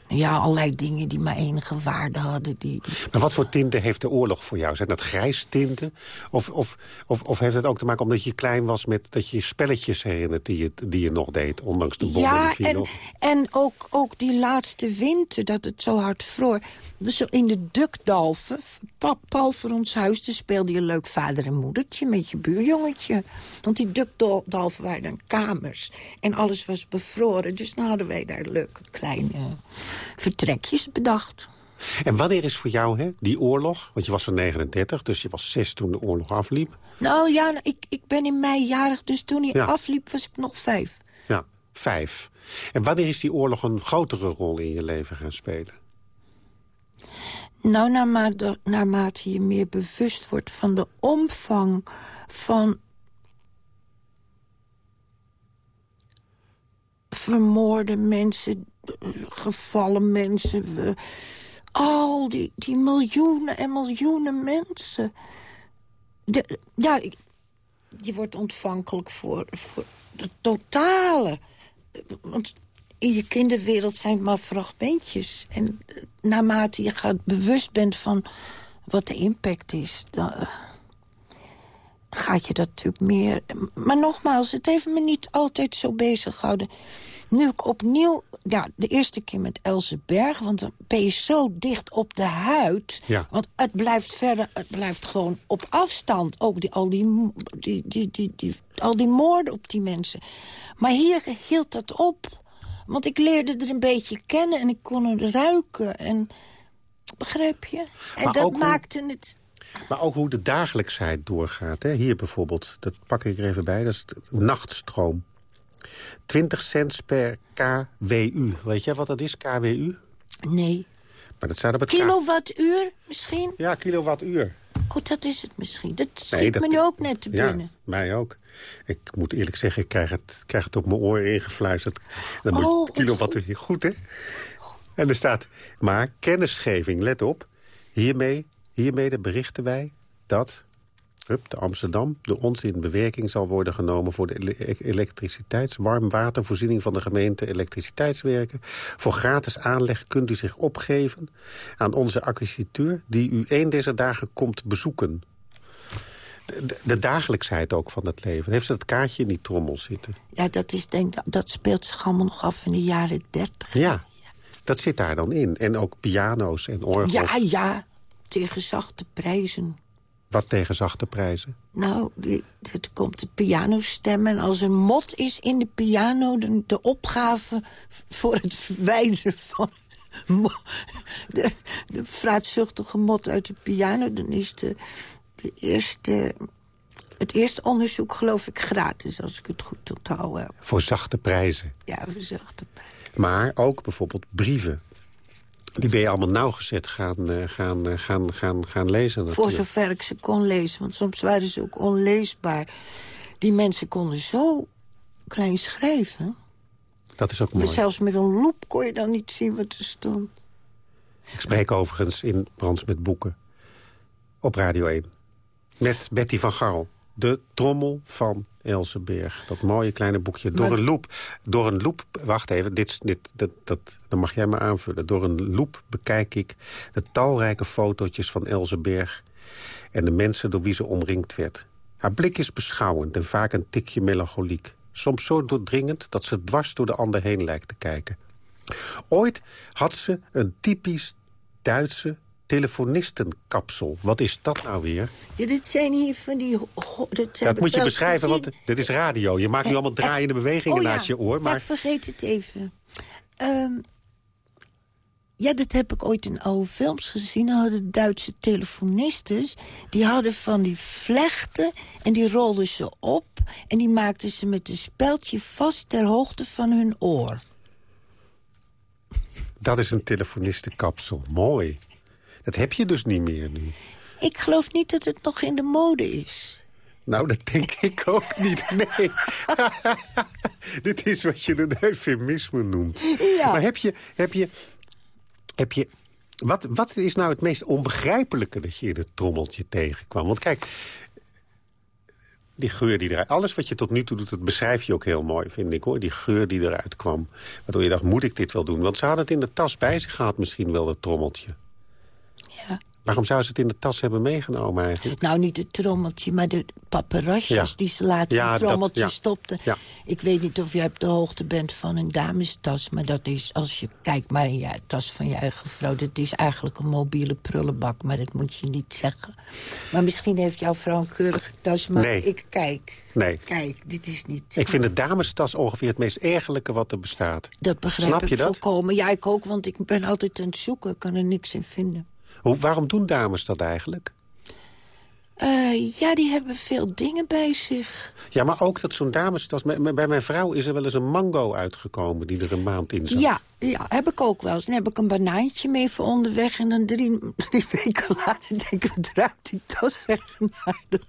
Speaker 9: Ja, allerlei dingen die maar enige waarde hadden. Die,
Speaker 8: Maar wat voor tinten heeft de oorlog voor jou? Zijn dat grijstinten? Of, of, of, of heeft het ook te maken omdat je klein was... met dat je spelletjes herinnert die je, die je nog deed, ondanks de bommen
Speaker 9: ja, en,
Speaker 8: vielen?
Speaker 9: en ook, ook die laatste winter, dat het zo hard vroor. Dus in de Dukdalven, pa- pal voor ons huis... daar speelde je leuk vader en moedertje met je buurjongetje. Want die Dukdalven waren dan kamers. En alles was bevroren. Dus dan hadden wij daar leuke kleine vertrekjes bedacht.
Speaker 8: En wanneer is voor jou hè, die oorlog? Want je was van 39, dus je was zes toen de oorlog afliep.
Speaker 9: Nou ja, ik, ik ben in mei jarig, dus toen hij
Speaker 8: Ja.
Speaker 9: afliep was ik nog vijf.
Speaker 8: Ja, vijf. En wanneer is die oorlog een grotere rol in je leven gaan spelen?
Speaker 9: Nou, naarmate, naarmate je meer bewust wordt van de omvang van... vermoorde mensen, gevallen mensen... al die, die miljoenen en miljoenen mensen. De, ja, je wordt ontvankelijk voor, voor de totale. Want in je kinderwereld zijn het maar fragmentjes. En eh, naarmate je gaat bewust bent van wat de impact is... dan eh, gaat je dat natuurlijk meer... Maar nogmaals, het heeft me niet altijd zo bezig gehouden. Nu ik opnieuw... Ja, de eerste keer met Else Berg, want dan ben je zo dicht op de huid.
Speaker 8: Ja.
Speaker 9: Want het blijft verder, het blijft gewoon op afstand. Ook die, al, die, die, die, die, die, al die moorden op die mensen. Maar hier hield dat op. Want ik leerde er een beetje kennen en ik kon het ruiken. En, begrijp je? En
Speaker 8: Maar
Speaker 9: dat
Speaker 8: hoe-
Speaker 9: maakte het...
Speaker 8: Maar ook hoe de dagelijksheid doorgaat. Hè? Hier bijvoorbeeld, dat pak ik er even bij, dat is nachtstroom. 20 cent per KWU. Weet jij wat dat is, KWU?
Speaker 9: Nee.
Speaker 8: Maar dat staat op het
Speaker 9: Kilowattuur misschien?
Speaker 8: Ja, kilowattuur.
Speaker 9: Oh, dat is het misschien. Dat schiet
Speaker 8: Nee, dat-
Speaker 9: me nu ook net te
Speaker 8: Ja,
Speaker 9: binnen.
Speaker 8: mij ook. Ik moet eerlijk zeggen, ik krijg het, krijg het op mijn oor ingefluisterd. Dan moet
Speaker 9: Oh,
Speaker 8: het kilowatt goed, hè? En er staat, maar kennisgeving, let op. Hiermee, hiermee berichten wij dat hup, de Amsterdam door ons in bewerking zal worden genomen... voor de ele- elektriciteits, warmwatervoorziening van de gemeente elektriciteitswerken. Voor gratis aanleg kunt u zich opgeven aan onze acquisiteur... die u een deze dagen komt bezoeken de, de- dagelijksheid ook van het leven. Heeft ze dat kaartje in die trommel zitten?
Speaker 9: Ja, dat, is, denk, dat speelt zich allemaal nog af in de jaren dertig.
Speaker 8: Ja, dat zit daar dan in. En ook piano's en orgels.
Speaker 9: Ja, ja. Tegen zachte prijzen.
Speaker 8: Wat tegen zachte prijzen.
Speaker 9: Nou, er komt de piano stemmen. En als er mot is in de piano... De, de opgave voor het verwijderen van... De, de vraatzuchtige mot uit de piano... dan is de, de eerste, het eerste onderzoek, geloof ik, gratis... als ik het goed onthouden heb.
Speaker 8: Voor zachte prijzen.
Speaker 9: Ja, voor zachte prijzen.
Speaker 8: Maar ook bijvoorbeeld brieven. Die ben je allemaal nauwgezet gaan, eh, gaan, eh, gaan, gaan, gaan lezen.
Speaker 9: Voor zover ik ze kon lezen. Want soms waren ze ook onleesbaar. Die mensen konden zo klein schrijven.
Speaker 8: Dat is ook
Speaker 9: Maar
Speaker 8: mooi.
Speaker 9: zelfs met een loep kon je dan niet zien wat er stond.
Speaker 8: Ik spreek overigens in Brands met Boeken. Op Radio 1. Met Betty van Garl. De trommel van Elsenberg. Dat mooie kleine boekje. Door
Speaker 9: Maar-
Speaker 8: een loep. Door een loep. Wacht even. Dit, dit, dat, dat, dan mag jij me aanvullen. Door een loep bekijk ik de talrijke fotootjes van Elsenberg. En de mensen door wie ze omringd werd. Haar blik is beschouwend en vaak een tikje melancholiek. Soms zo doordringend dat ze dwars door de ander heen lijkt te kijken. Ooit had ze een typisch Duitse telefonistenkapsel. Wat is dat nou weer?
Speaker 9: Ja, dit zijn hier van die... Dat,
Speaker 8: Dat moet je beschrijven,
Speaker 9: gezien.
Speaker 8: want dit is radio. Je maakt nu allemaal draaiende bewegingen
Speaker 9: Oh ja,
Speaker 8: naast je oor.
Speaker 9: ja,
Speaker 8: Maar
Speaker 9: ik vergeet het even. Ehm, ja, dat heb ik ooit in oude films gezien. Dan hadden Duitse telefonistes... die hadden van die vlechten en die rolden ze op... en die maakten ze met een speldje vast ter hoogte van hun oor.
Speaker 8: dat is een telefonistenkapsel. Mooi. Dat heb je dus niet meer nu.
Speaker 9: Ik geloof niet dat het nog in de mode is.
Speaker 8: Nou, dat denk ik ook niet. Nee. Dit is wat je een eufemisme noemt.
Speaker 9: Ja.
Speaker 8: Maar heb je... Heb je, heb je wat, wat is nou het meest onbegrijpelijke dat je in het trommeltje tegenkwam? Want kijk, Die geur die eruit... Alles wat je tot nu toe doet, dat beschrijf je ook heel mooi, vind ik, hoor. Die geur die eruit kwam. Waardoor je dacht, moet ik dit wel doen? Want ze hadden het in de tas bij zich gehad, misschien wel, het trommeltje.
Speaker 9: Ja.
Speaker 8: Waarom zou ze het in de tas hebben meegenomen eigenlijk?
Speaker 9: Nou, niet het trommeltje, maar de paparasjes
Speaker 8: Ja.
Speaker 9: die ze later
Speaker 8: Ja,
Speaker 9: in het
Speaker 8: dat-
Speaker 9: trommeltje
Speaker 8: ja.
Speaker 9: stopten. Ik weet niet of jij op de hoogte bent van een damestas... maar dat is, als je kijkt maar in je tas van je eigen vrouw... dat is eigenlijk een mobiele prullenbak, maar dat moet je niet zeggen. Maar misschien heeft jouw vrouw een keurige tas, maar
Speaker 8: Nee.
Speaker 9: ik kijk.
Speaker 8: Nee.
Speaker 9: Kijk, dit is niet...
Speaker 8: Ik vind de damestas ongeveer het meest ergelijke wat er bestaat.
Speaker 9: Dat begrijp
Speaker 8: Snap
Speaker 9: ik
Speaker 8: je dat?
Speaker 9: volkomen. Ja, ik ook, want ik ben altijd aan het zoeken. Ik kan er niks in vinden.
Speaker 8: Hoe, waarom doen dames dat eigenlijk?
Speaker 9: Eh, ja, die hebben veel dingen bij zich.
Speaker 8: Ja, maar ook dat zo'n damestas... Bij mijn vrouw is er wel eens een mango uitgekomen die er een maand in zat.
Speaker 9: Ja, ja, heb ik ook wel eens. Dan heb ik een banaantje mee voor onderweg... en dan drie, drie weken later denk ik, wat ruikt die tas eigenaardig.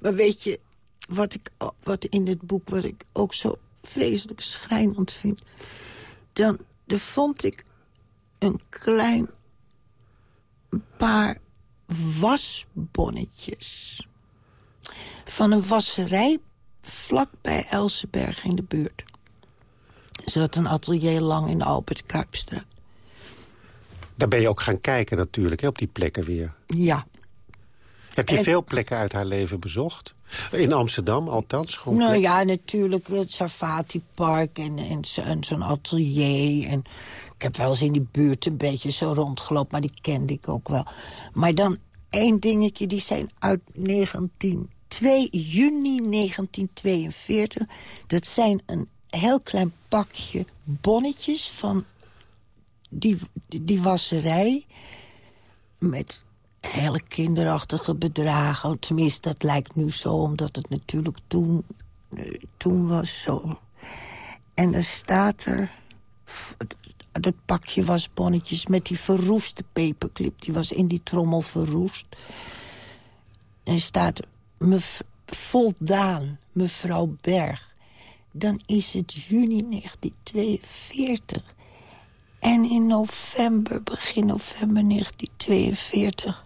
Speaker 9: Maar weet je, wat, ik, wat in dit boek... wat ik ook zo vreselijk schrijnend vind... dan, dan vond ik een klein paar wasbonnetjes... van een wasserij vlak bij Elsenberg in de buurt. Ze had een atelier lang in de Albert Kuipstraat.
Speaker 8: Daar ben je ook gaan kijken natuurlijk, hè, op die plekken weer.
Speaker 9: Ja.
Speaker 8: Heb je
Speaker 9: En-
Speaker 8: veel plekken uit haar leven bezocht? In Amsterdam althans? gewoon
Speaker 9: Nou ja, natuurlijk het Safati Park en, en, en zo'n atelier. En ik heb wel eens in die buurt een beetje zo rondgelopen, maar die kende ik ook wel. Maar dan één dingetje, die zijn uit 19, 2 juni 1942. Dat zijn een heel klein pakje bonnetjes van die, die, die wasserij... met hele kinderachtige bedragen. Tenminste, dat lijkt nu zo, omdat het natuurlijk toen, eh, toen was zo. En er staat er... Dat pakje was bonnetjes met die verroeste paperclip. Die was in die trommel verroest. En staat. "Mev- Voldaan, mevrouw Berg. Dan is het juni 1942. En in november, begin november 1942...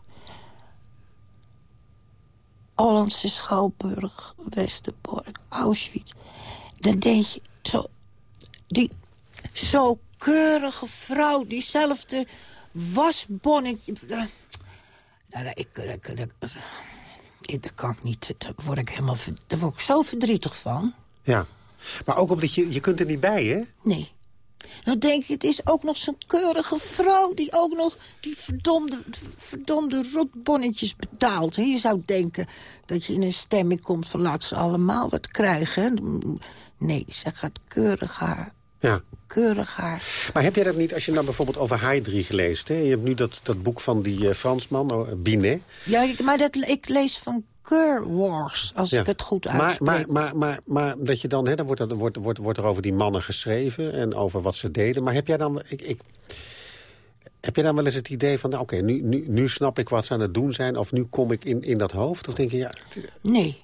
Speaker 9: Hollandse Schouwburg, Westerbork, Auschwitz. Dan denk je, zo, die zo keurige vrouw, diezelfde wasbonnetje... eh, Nou, nou, ik, ik, ik, ik- dat kan ik niet, daar word ik helemaal daar word ik zo verdrietig van.
Speaker 8: Ja. Maar ook omdat je, je kunt er niet bij, hè?
Speaker 9: Nee. Dan denk ik, het is ook nog zo'n keurige vrouw... die ook nog die verdomde, verdomde rotbonnetjes betaalt. En je zou denken dat je in een stemming komt van... laat ze allemaal wat krijgen. Nee, ze gaat keurig haar.
Speaker 8: Ja.
Speaker 9: Keurig haar.
Speaker 8: Maar heb jij dat niet, als je nou bijvoorbeeld over Heydrich leest... Hè? Je hebt nu dat, dat boek van die eh, Fransman, oh, Binet.
Speaker 9: Ja, ik- maar dat, ik lees van Wars, als
Speaker 8: Ja.
Speaker 9: ik het goed
Speaker 8: maar,
Speaker 9: uitspreek.
Speaker 8: maar, maar, maar, maar dat je dan, hè, dan wordt, er, wordt, wordt, wordt er over die mannen geschreven... en over wat ze deden. Maar heb jij dan... Ik, ik, heb je dan wel eens het idee van, nou, oké, nu, nu, nu snap ik wat ze aan het doen zijn... of nu kom ik in, in dat hoofd? Of denk je, ja... het-
Speaker 9: Nee.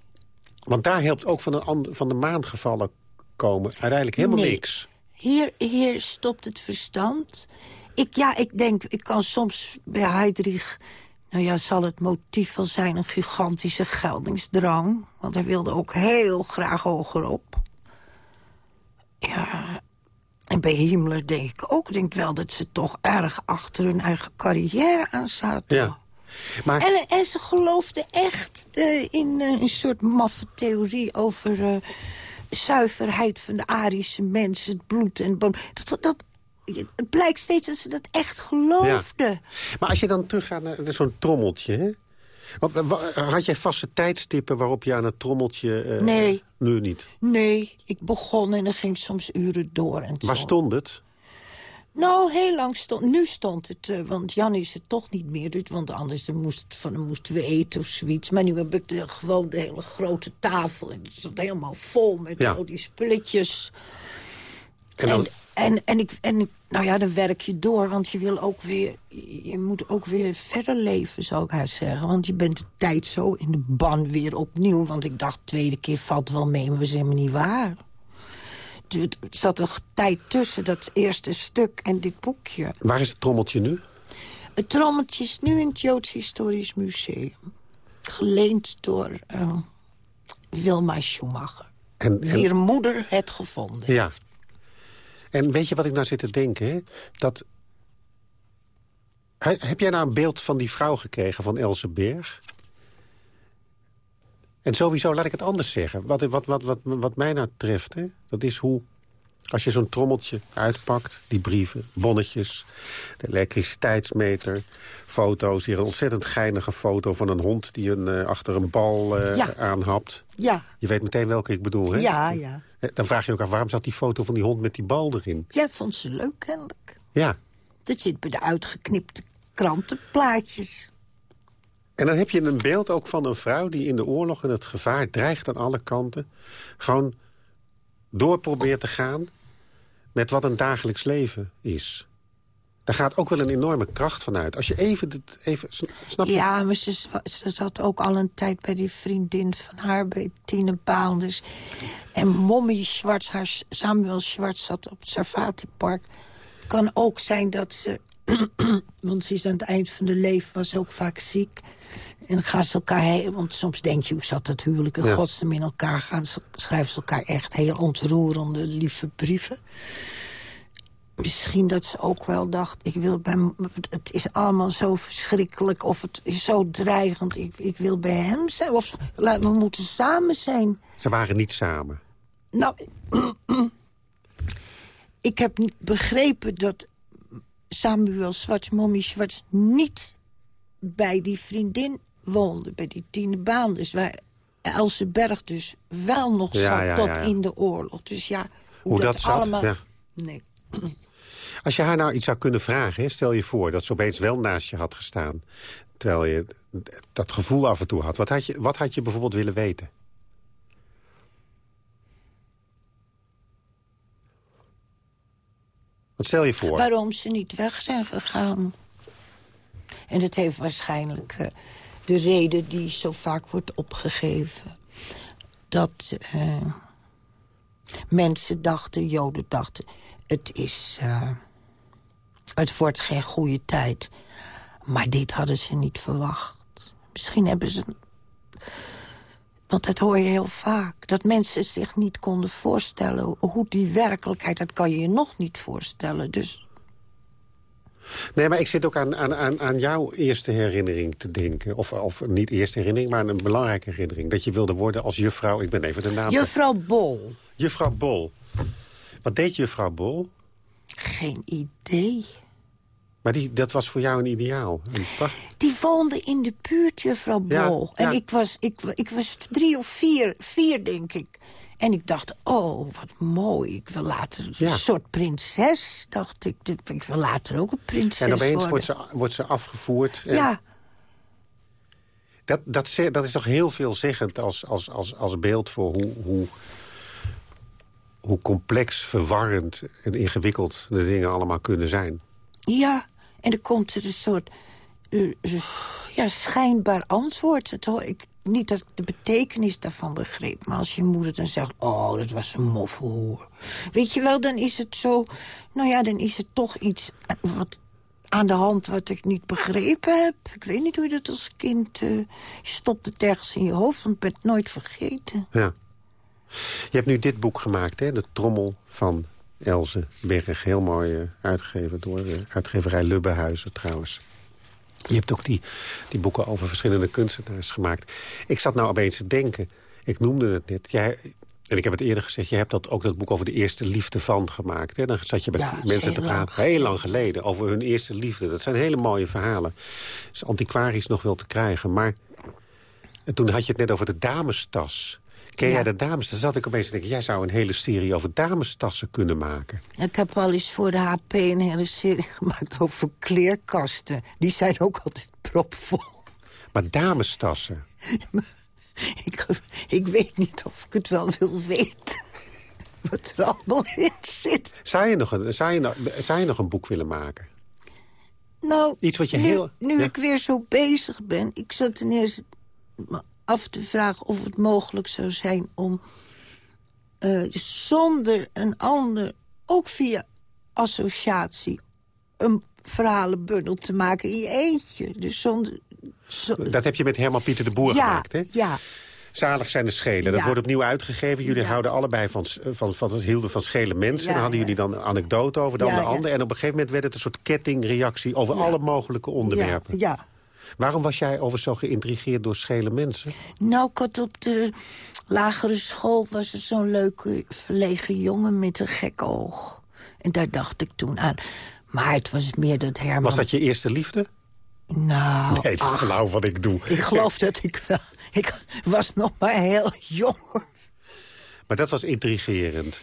Speaker 8: Want daar helpt ook van, een ander, van de maan gevallen komen uiteindelijk helemaal
Speaker 9: Nee.
Speaker 8: niks.
Speaker 9: Hier, hier stopt het verstand. Ik, ja, ik denk, ik kan soms bij Heydrich... Nou ja, zal het motief wel zijn een gigantische geldingsdrang. Want hij wilde ook heel graag hogerop. Ja, en bij Himmler denk ik ook... denk wel dat ze toch erg achter hun eigen carrière aan zaten.
Speaker 8: Ja. Maar,
Speaker 9: En, en ze geloofde echt eh, in eh, een soort maffe theorie over eh, zuiverheid van de Arische mens, het bloed en boon. Dat, dat, het blijkt steeds dat ze dat echt geloofde.
Speaker 8: maar als je dan teruggaat naar zo'n trommeltje... Hè? Had jij vaste tijdstippen waarop je aan het trommeltje... eh,
Speaker 9: Nee.
Speaker 8: Nu niet.
Speaker 9: Nee, ik begon en dan ging soms uren door. En
Speaker 8: Waar
Speaker 9: zo.
Speaker 8: stond het?
Speaker 9: Nou, heel lang stond... Nu stond het, eh, want Jan is het toch niet meer. Dus, want anders dan moest het van, dan moesten we eten of zoiets. Maar nu heb ik de, gewoon de hele grote tafel. En het stond helemaal vol met
Speaker 8: Ja.
Speaker 9: al die spulletjes.
Speaker 8: En dan,
Speaker 9: En, en, en, ik, en nou ja, dan werk je door, want je wil ook weer... Je moet ook weer verder leven, zou ik haar zeggen. Want je bent de tijd zo in de ban weer opnieuw. Want ik dacht, tweede keer valt wel mee, maar we zijn helemaal niet waar. Het zat een tijd tussen dat eerste stuk en dit boekje.
Speaker 8: waar is het trommeltje nu?
Speaker 9: Het trommeltje is nu in het Joods Historisch Museum. Geleend door... eh, Wilma Schumacher.
Speaker 8: En, en-
Speaker 9: Wier moeder het gevonden
Speaker 8: Ja. En weet je wat ik nou zit te denken? Hè? Dat... He- Heb jij nou een beeld van die vrouw gekregen, van Else Berg? En sowieso, laat ik het anders zeggen. Wat, wat, wat, wat, wat mij nou treft, hè? dat is hoe... Als je zo'n trommeltje uitpakt, die brieven, bonnetjes... de elektriciteitsmeter, foto's... hier een ontzettend geinige foto van een hond... die een, eh, achter een bal eh,
Speaker 9: Ja.
Speaker 8: aanhapt.
Speaker 9: Ja,
Speaker 8: Je weet meteen welke ik bedoel, hè?
Speaker 9: ja, ja.
Speaker 8: Eh, Dan vraag je ook af, waarom zat die foto van die hond met die bal erin?
Speaker 9: Jij vond ze leuk, kennelijk.
Speaker 8: Ja.
Speaker 9: Dat zit bij de uitgeknipte krantenplaatjes.
Speaker 8: En dan heb je een beeld ook van een vrouw die in de oorlog en het gevaar dreigt aan alle kanten. Gewoon door probeert te gaan met wat een dagelijks leven is. Daar gaat ook wel een enorme kracht van uit. Als je even... even snap je?
Speaker 9: Ja, maar ze, zat ook al een tijd bij die vriendin van haar, bij Tine Baalders. En Mommy Schwartz, Samuel Schwartz, zat op het Sarfati-park. kan ook zijn dat ze... want ze is aan het eind van de leven, was ook vaak ziek. En dan gaan ze elkaar heen, want soms denk je... hoe zat het huwelijk in
Speaker 8: Ja.
Speaker 9: godsnaam in elkaar gaan? Ze schrijven ze elkaar echt heel ontroerende, lieve brieven. Misschien dat ze ook wel dacht, ik wil bij het is allemaal zo verschrikkelijk of het is zo dreigend. Ik, ik wil bij hem zijn of laat, we moeten samen zijn.
Speaker 8: Ze waren niet samen.
Speaker 9: Nou, ik heb begrepen dat Samuel Schwartz, mommy Schwartz, niet bij die vriendin woonde, bij die Tine Baan. Dus waar Else Berg dus wel nog
Speaker 8: Ja,
Speaker 9: zat
Speaker 8: ja,
Speaker 9: tot
Speaker 8: ja,
Speaker 9: in de oorlog. Dus ja, hoe,
Speaker 8: Hoe
Speaker 9: dat,
Speaker 8: dat zat,
Speaker 9: allemaal... Nee.
Speaker 8: Als je haar nou iets zou kunnen vragen, hè, stel je voor dat ze opeens wel naast je had gestaan. Terwijl je dat gevoel af en toe had. Wat had je, wat had je bijvoorbeeld willen weten? Wat stel je voor?
Speaker 9: waarom ze niet weg zijn gegaan. En dat heeft waarschijnlijk eh, de reden die zo vaak wordt opgegeven. Dat eh, mensen dachten, joden dachten... het is... eh, het wordt geen goede tijd. Maar dit hadden ze niet verwacht. Misschien hebben ze... Want dat hoor je heel vaak. Dat mensen zich niet konden voorstellen hoe die werkelijkheid... dat kan je je nog niet voorstellen. Dus
Speaker 8: Nee, maar ik zit ook aan, aan, aan, aan jouw eerste herinnering te denken. Of, of niet eerste herinnering, maar een belangrijke herinnering. Dat je wilde worden als juffrouw, ik ben even de naam...
Speaker 9: Juffrouw Bol.
Speaker 8: Juffrouw Bol. Wat deed juffrouw Bol?
Speaker 9: Geen idee.
Speaker 8: Maar die, dat was voor jou een ideaal.
Speaker 9: Die woonde in de buurt, juffrouw
Speaker 8: Ja,
Speaker 9: Bol. En ik was, ik, ik was drie of vier, vier denk ik. En ik dacht, oh, wat mooi. Ik wil later
Speaker 8: Ja.
Speaker 9: een soort prinses, dacht ik. Ik wil later ook een prinses
Speaker 8: En opeens
Speaker 9: worden.
Speaker 8: wordt ze, wordt ze afgevoerd. En
Speaker 9: Ja,
Speaker 8: Dat, dat, dat is toch heel veelzeggend als, als, als, als beeld voor hoe, hoe, hoe complex, verwarrend en ingewikkeld de dingen allemaal kunnen zijn.
Speaker 9: ja. En er komt er een soort eh, eh, ja, schijnbaar antwoord. Ik niet dat ik de betekenis daarvan begreep. Maar als je moeder dan zegt, oh, dat was een moffelhoer. Weet je wel, dan is het zo... Nou ja, dan is het toch iets wat aan de hand wat ik niet begrepen heb. Ik weet niet hoe je dat als kind... eh, je stopt het ergens in je hoofd, want ik het nooit vergeten.
Speaker 8: Ja. Je hebt nu dit boek gemaakt, hè? De Trommel van Else Berg. Heel mooi eh, uitgegeven door de uitgeverij Lubbehuizen trouwens. Je hebt ook die, die boeken over verschillende kunstenaars gemaakt. Ik zat nou opeens te denken, ik noemde het net. Jij, en ik heb het eerder gezegd, je hebt dat, ook dat boek over de eerste liefde van gemaakt. Hè? Dan zat je
Speaker 9: Ja, is
Speaker 8: mensen te praten,
Speaker 9: lang
Speaker 8: heel lang geleden, over hun eerste liefde. Dat zijn hele mooie verhalen. is antiquarisch nog wel te krijgen. Maar en toen had je het net over de damestas. Ken
Speaker 9: Ja.
Speaker 8: jij de damestas? Dan zat ik opeens te denken, jij zou een hele serie over damestassen kunnen maken.
Speaker 9: Ik heb al eens voor de HP een hele serie gemaakt over kleerkasten. Die zijn ook altijd propvol.
Speaker 8: Maar damestassen,
Speaker 9: Ik, ik weet niet of ik het wel wil weten. Wat er allemaal in zit.
Speaker 8: zou je nog een, zou je nog, zou je nog een boek willen maken?
Speaker 9: Nou,
Speaker 8: Iets wat je
Speaker 9: nu,
Speaker 8: heel-
Speaker 9: nu
Speaker 8: ja.
Speaker 9: ik weer zo bezig ben... Ik zat ten eerste af te vragen of het mogelijk zou zijn om... eh, zonder een ander, ook via associatie... een verhalenbundel te maken in je eentje. Dus zonder... zo-
Speaker 8: Dat heb je met Herman Pieter de Boer
Speaker 9: ja,
Speaker 8: gemaakt, hè?
Speaker 9: ja.
Speaker 8: Zalig zijn de schelen. Dat
Speaker 9: Ja.
Speaker 8: wordt opnieuw uitgegeven. Jullie
Speaker 9: Ja.
Speaker 8: houden allebei van, van, van, het hielden van schelen mensen.
Speaker 9: Ja,
Speaker 8: dan hadden jullie dan een anekdote over, dan de ander. En op een gegeven moment werd het een soort kettingreactie... over alle mogelijke onderwerpen.
Speaker 9: Ja, ja.
Speaker 8: Waarom was jij over zo geïntrigeerd door schelen mensen?
Speaker 9: Nou, ik had op de lagere school was er zo'n leuke verlegen jongen met een gek oog. En daar dacht ik toen aan. Maar het was meer dat Herman...
Speaker 8: Was dat je eerste liefde?
Speaker 9: Nou,
Speaker 8: Nee, het is
Speaker 9: ach,
Speaker 8: flauw wat ik doe.
Speaker 9: ik geloof dat ik wel... Ik was nog maar heel jong.
Speaker 8: Maar dat was intrigerend.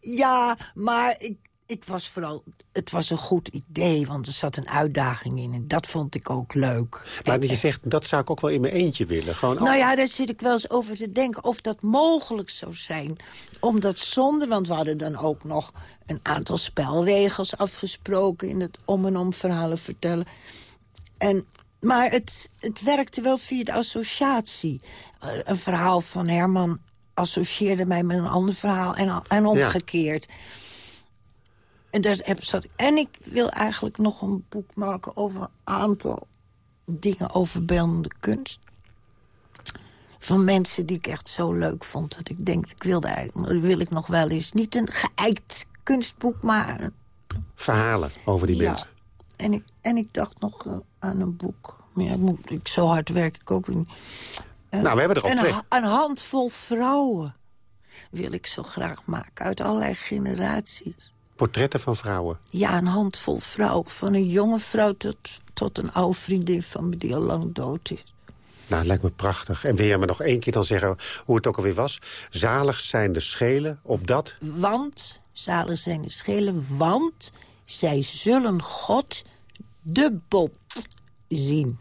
Speaker 9: Ja, maar ik, ik was vooral... Het was een goed idee, want er zat een uitdaging in. En dat vond ik ook leuk.
Speaker 8: Maar je zegt, dat zou ik ook wel in mijn eentje willen. Gewoon
Speaker 9: Nou ja, daar zit ik wel eens over te denken of dat mogelijk zou zijn. Omdat zonder, want we hadden dan ook nog een aantal spelregels afgesproken... in het om en om verhalen vertellen. En, maar het, het werkte wel via de associatie. Eh, een verhaal van Herman associeerde mij met een ander verhaal en, en omgekeerd. En, daar heb, zat, en ik wil eigenlijk nog een boek maken over een aantal dingen over beeldende kunst. Van mensen die ik echt zo leuk vond. Dat ik denk, ik wilde eigenlijk, wil ik nog wel eens. Niet een geëikt kunstboek, maar...
Speaker 8: verhalen over die
Speaker 9: ja.
Speaker 8: mensen.
Speaker 9: En ik, en ik dacht nog eh, aan een boek. Maar ja, ik moet, ik, zo hard werk ik ook niet. Eh,
Speaker 8: Nou, we hebben er al
Speaker 9: een,
Speaker 8: twee.
Speaker 9: een handvol vrouwen wil ik zo graag maken. Uit allerlei generaties.
Speaker 8: Portretten van vrouwen.
Speaker 9: Ja, een handvol vrouwen. Van een jonge vrouw tot, tot een oude vriendin van me die al lang dood is.
Speaker 8: Nou, lijkt me prachtig. En wil jij me nog één keer dan zeggen hoe het ook alweer was? Zalig zijn de schelen op dat...
Speaker 9: Want, zalig zijn de schelen, want zij zullen God de bot zien.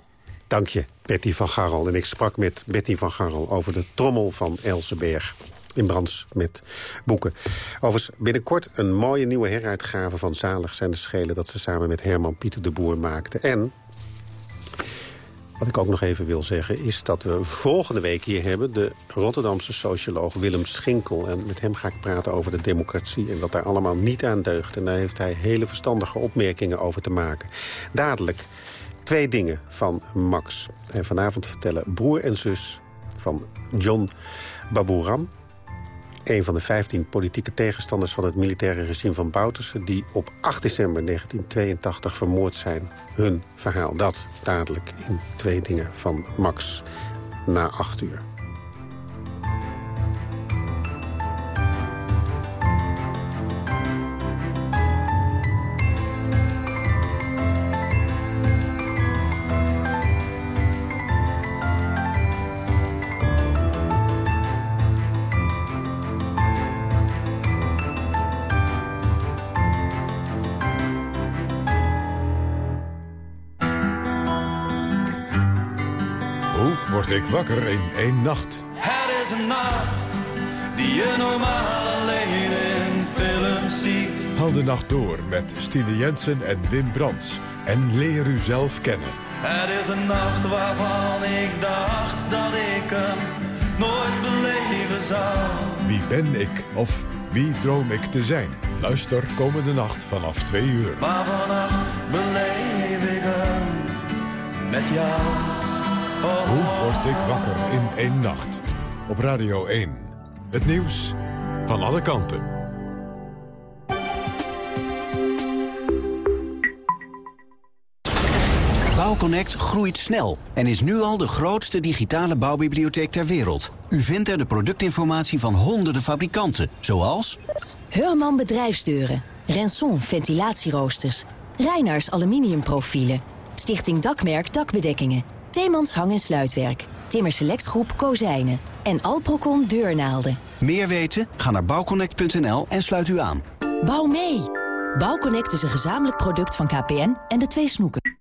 Speaker 8: Dank je, Betty van Garrel. En ik sprak met Betty van Garrel over de trommel van Elseberg. In Brands met boeken. Overigens binnenkort een mooie nieuwe heruitgave van Zalig zijn de schelen... dat ze samen met Herman Pieter de Boer maakte. En wat ik ook nog even wil zeggen is dat we volgende week hier hebben... de Rotterdamse socioloog Willem Schinkel. En met hem ga ik praten over de democratie... en wat daar allemaal niet aan deugt. En daar heeft hij hele verstandige opmerkingen over te maken. Dadelijk twee dingen van Max. En vanavond vertellen broer en zus van John Babouram... een van de 15 politieke tegenstanders van het militaire regime van Bouterse... die op 8 december 1982 vermoord zijn. Hun verhaal, dat dadelijk in twee dingen van Max na 8 uur.
Speaker 7: Hoe word ik wakker in één nacht?
Speaker 10: Het is een nacht die je normaal alleen in films ziet.
Speaker 7: Haal de nacht door met Stine Jensen en Wim Brands. En leer u zelf kennen.
Speaker 10: Het is een nacht waarvan ik dacht dat ik hem nooit beleven zou.
Speaker 7: Wie ben ik of wie droom ik te zijn? Luister komende nacht vanaf twee uur.
Speaker 10: Maar vannacht beleef ik hem met jou.
Speaker 7: Hoe word ik wakker in één nacht? Op Radio 1. Het nieuws van alle kanten.
Speaker 11: Bouwconnect groeit snel en is nu al de grootste digitale bouwbibliotheek ter wereld. U vindt er de productinformatie van honderden fabrikanten, zoals...
Speaker 12: Heurman Bedrijfsdeuren, Renson Ventilatieroosters, Reinaars Aluminiumprofielen, Stichting Dakmerk Dakbedekkingen, Theemans Hang- en Sluitwerk, Timmer Select Groep Kozijnen en Alprocon Deurnaalden.
Speaker 11: Meer weten? Ga naar bouwconnect.nl en sluit u aan.
Speaker 12: Bouw mee! Bouwconnect is een gezamenlijk product van KPN en de twee snoeken.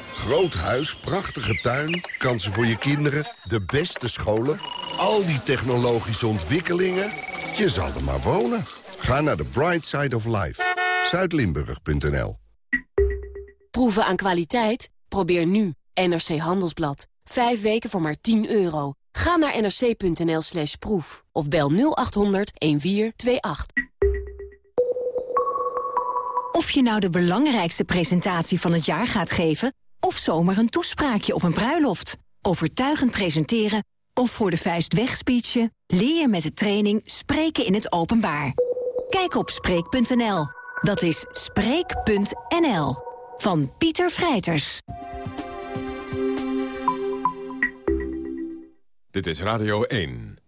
Speaker 13: Groot huis, prachtige tuin, kansen voor je kinderen, de beste scholen, al die technologische ontwikkelingen. Je zal er maar wonen. Ga naar de Bright Side of Life. Zuidlimburg.nl
Speaker 14: Proeven aan kwaliteit? Probeer nu NRC Handelsblad. Vijf weken voor maar 10 euro. Ga naar nrc.nl slash proef of bel 0800 1428.
Speaker 15: Of je nou de belangrijkste presentatie van het jaar gaat geven... of zomaar een toespraakje op een bruiloft. Overtuigend presenteren of voor de vuist wegspeechen... leer je met de training Spreken in het Openbaar. Kijk op Spreek.nl. Dat is Spreek.nl. Van Pieter Vrijters.
Speaker 7: Dit is Radio 1.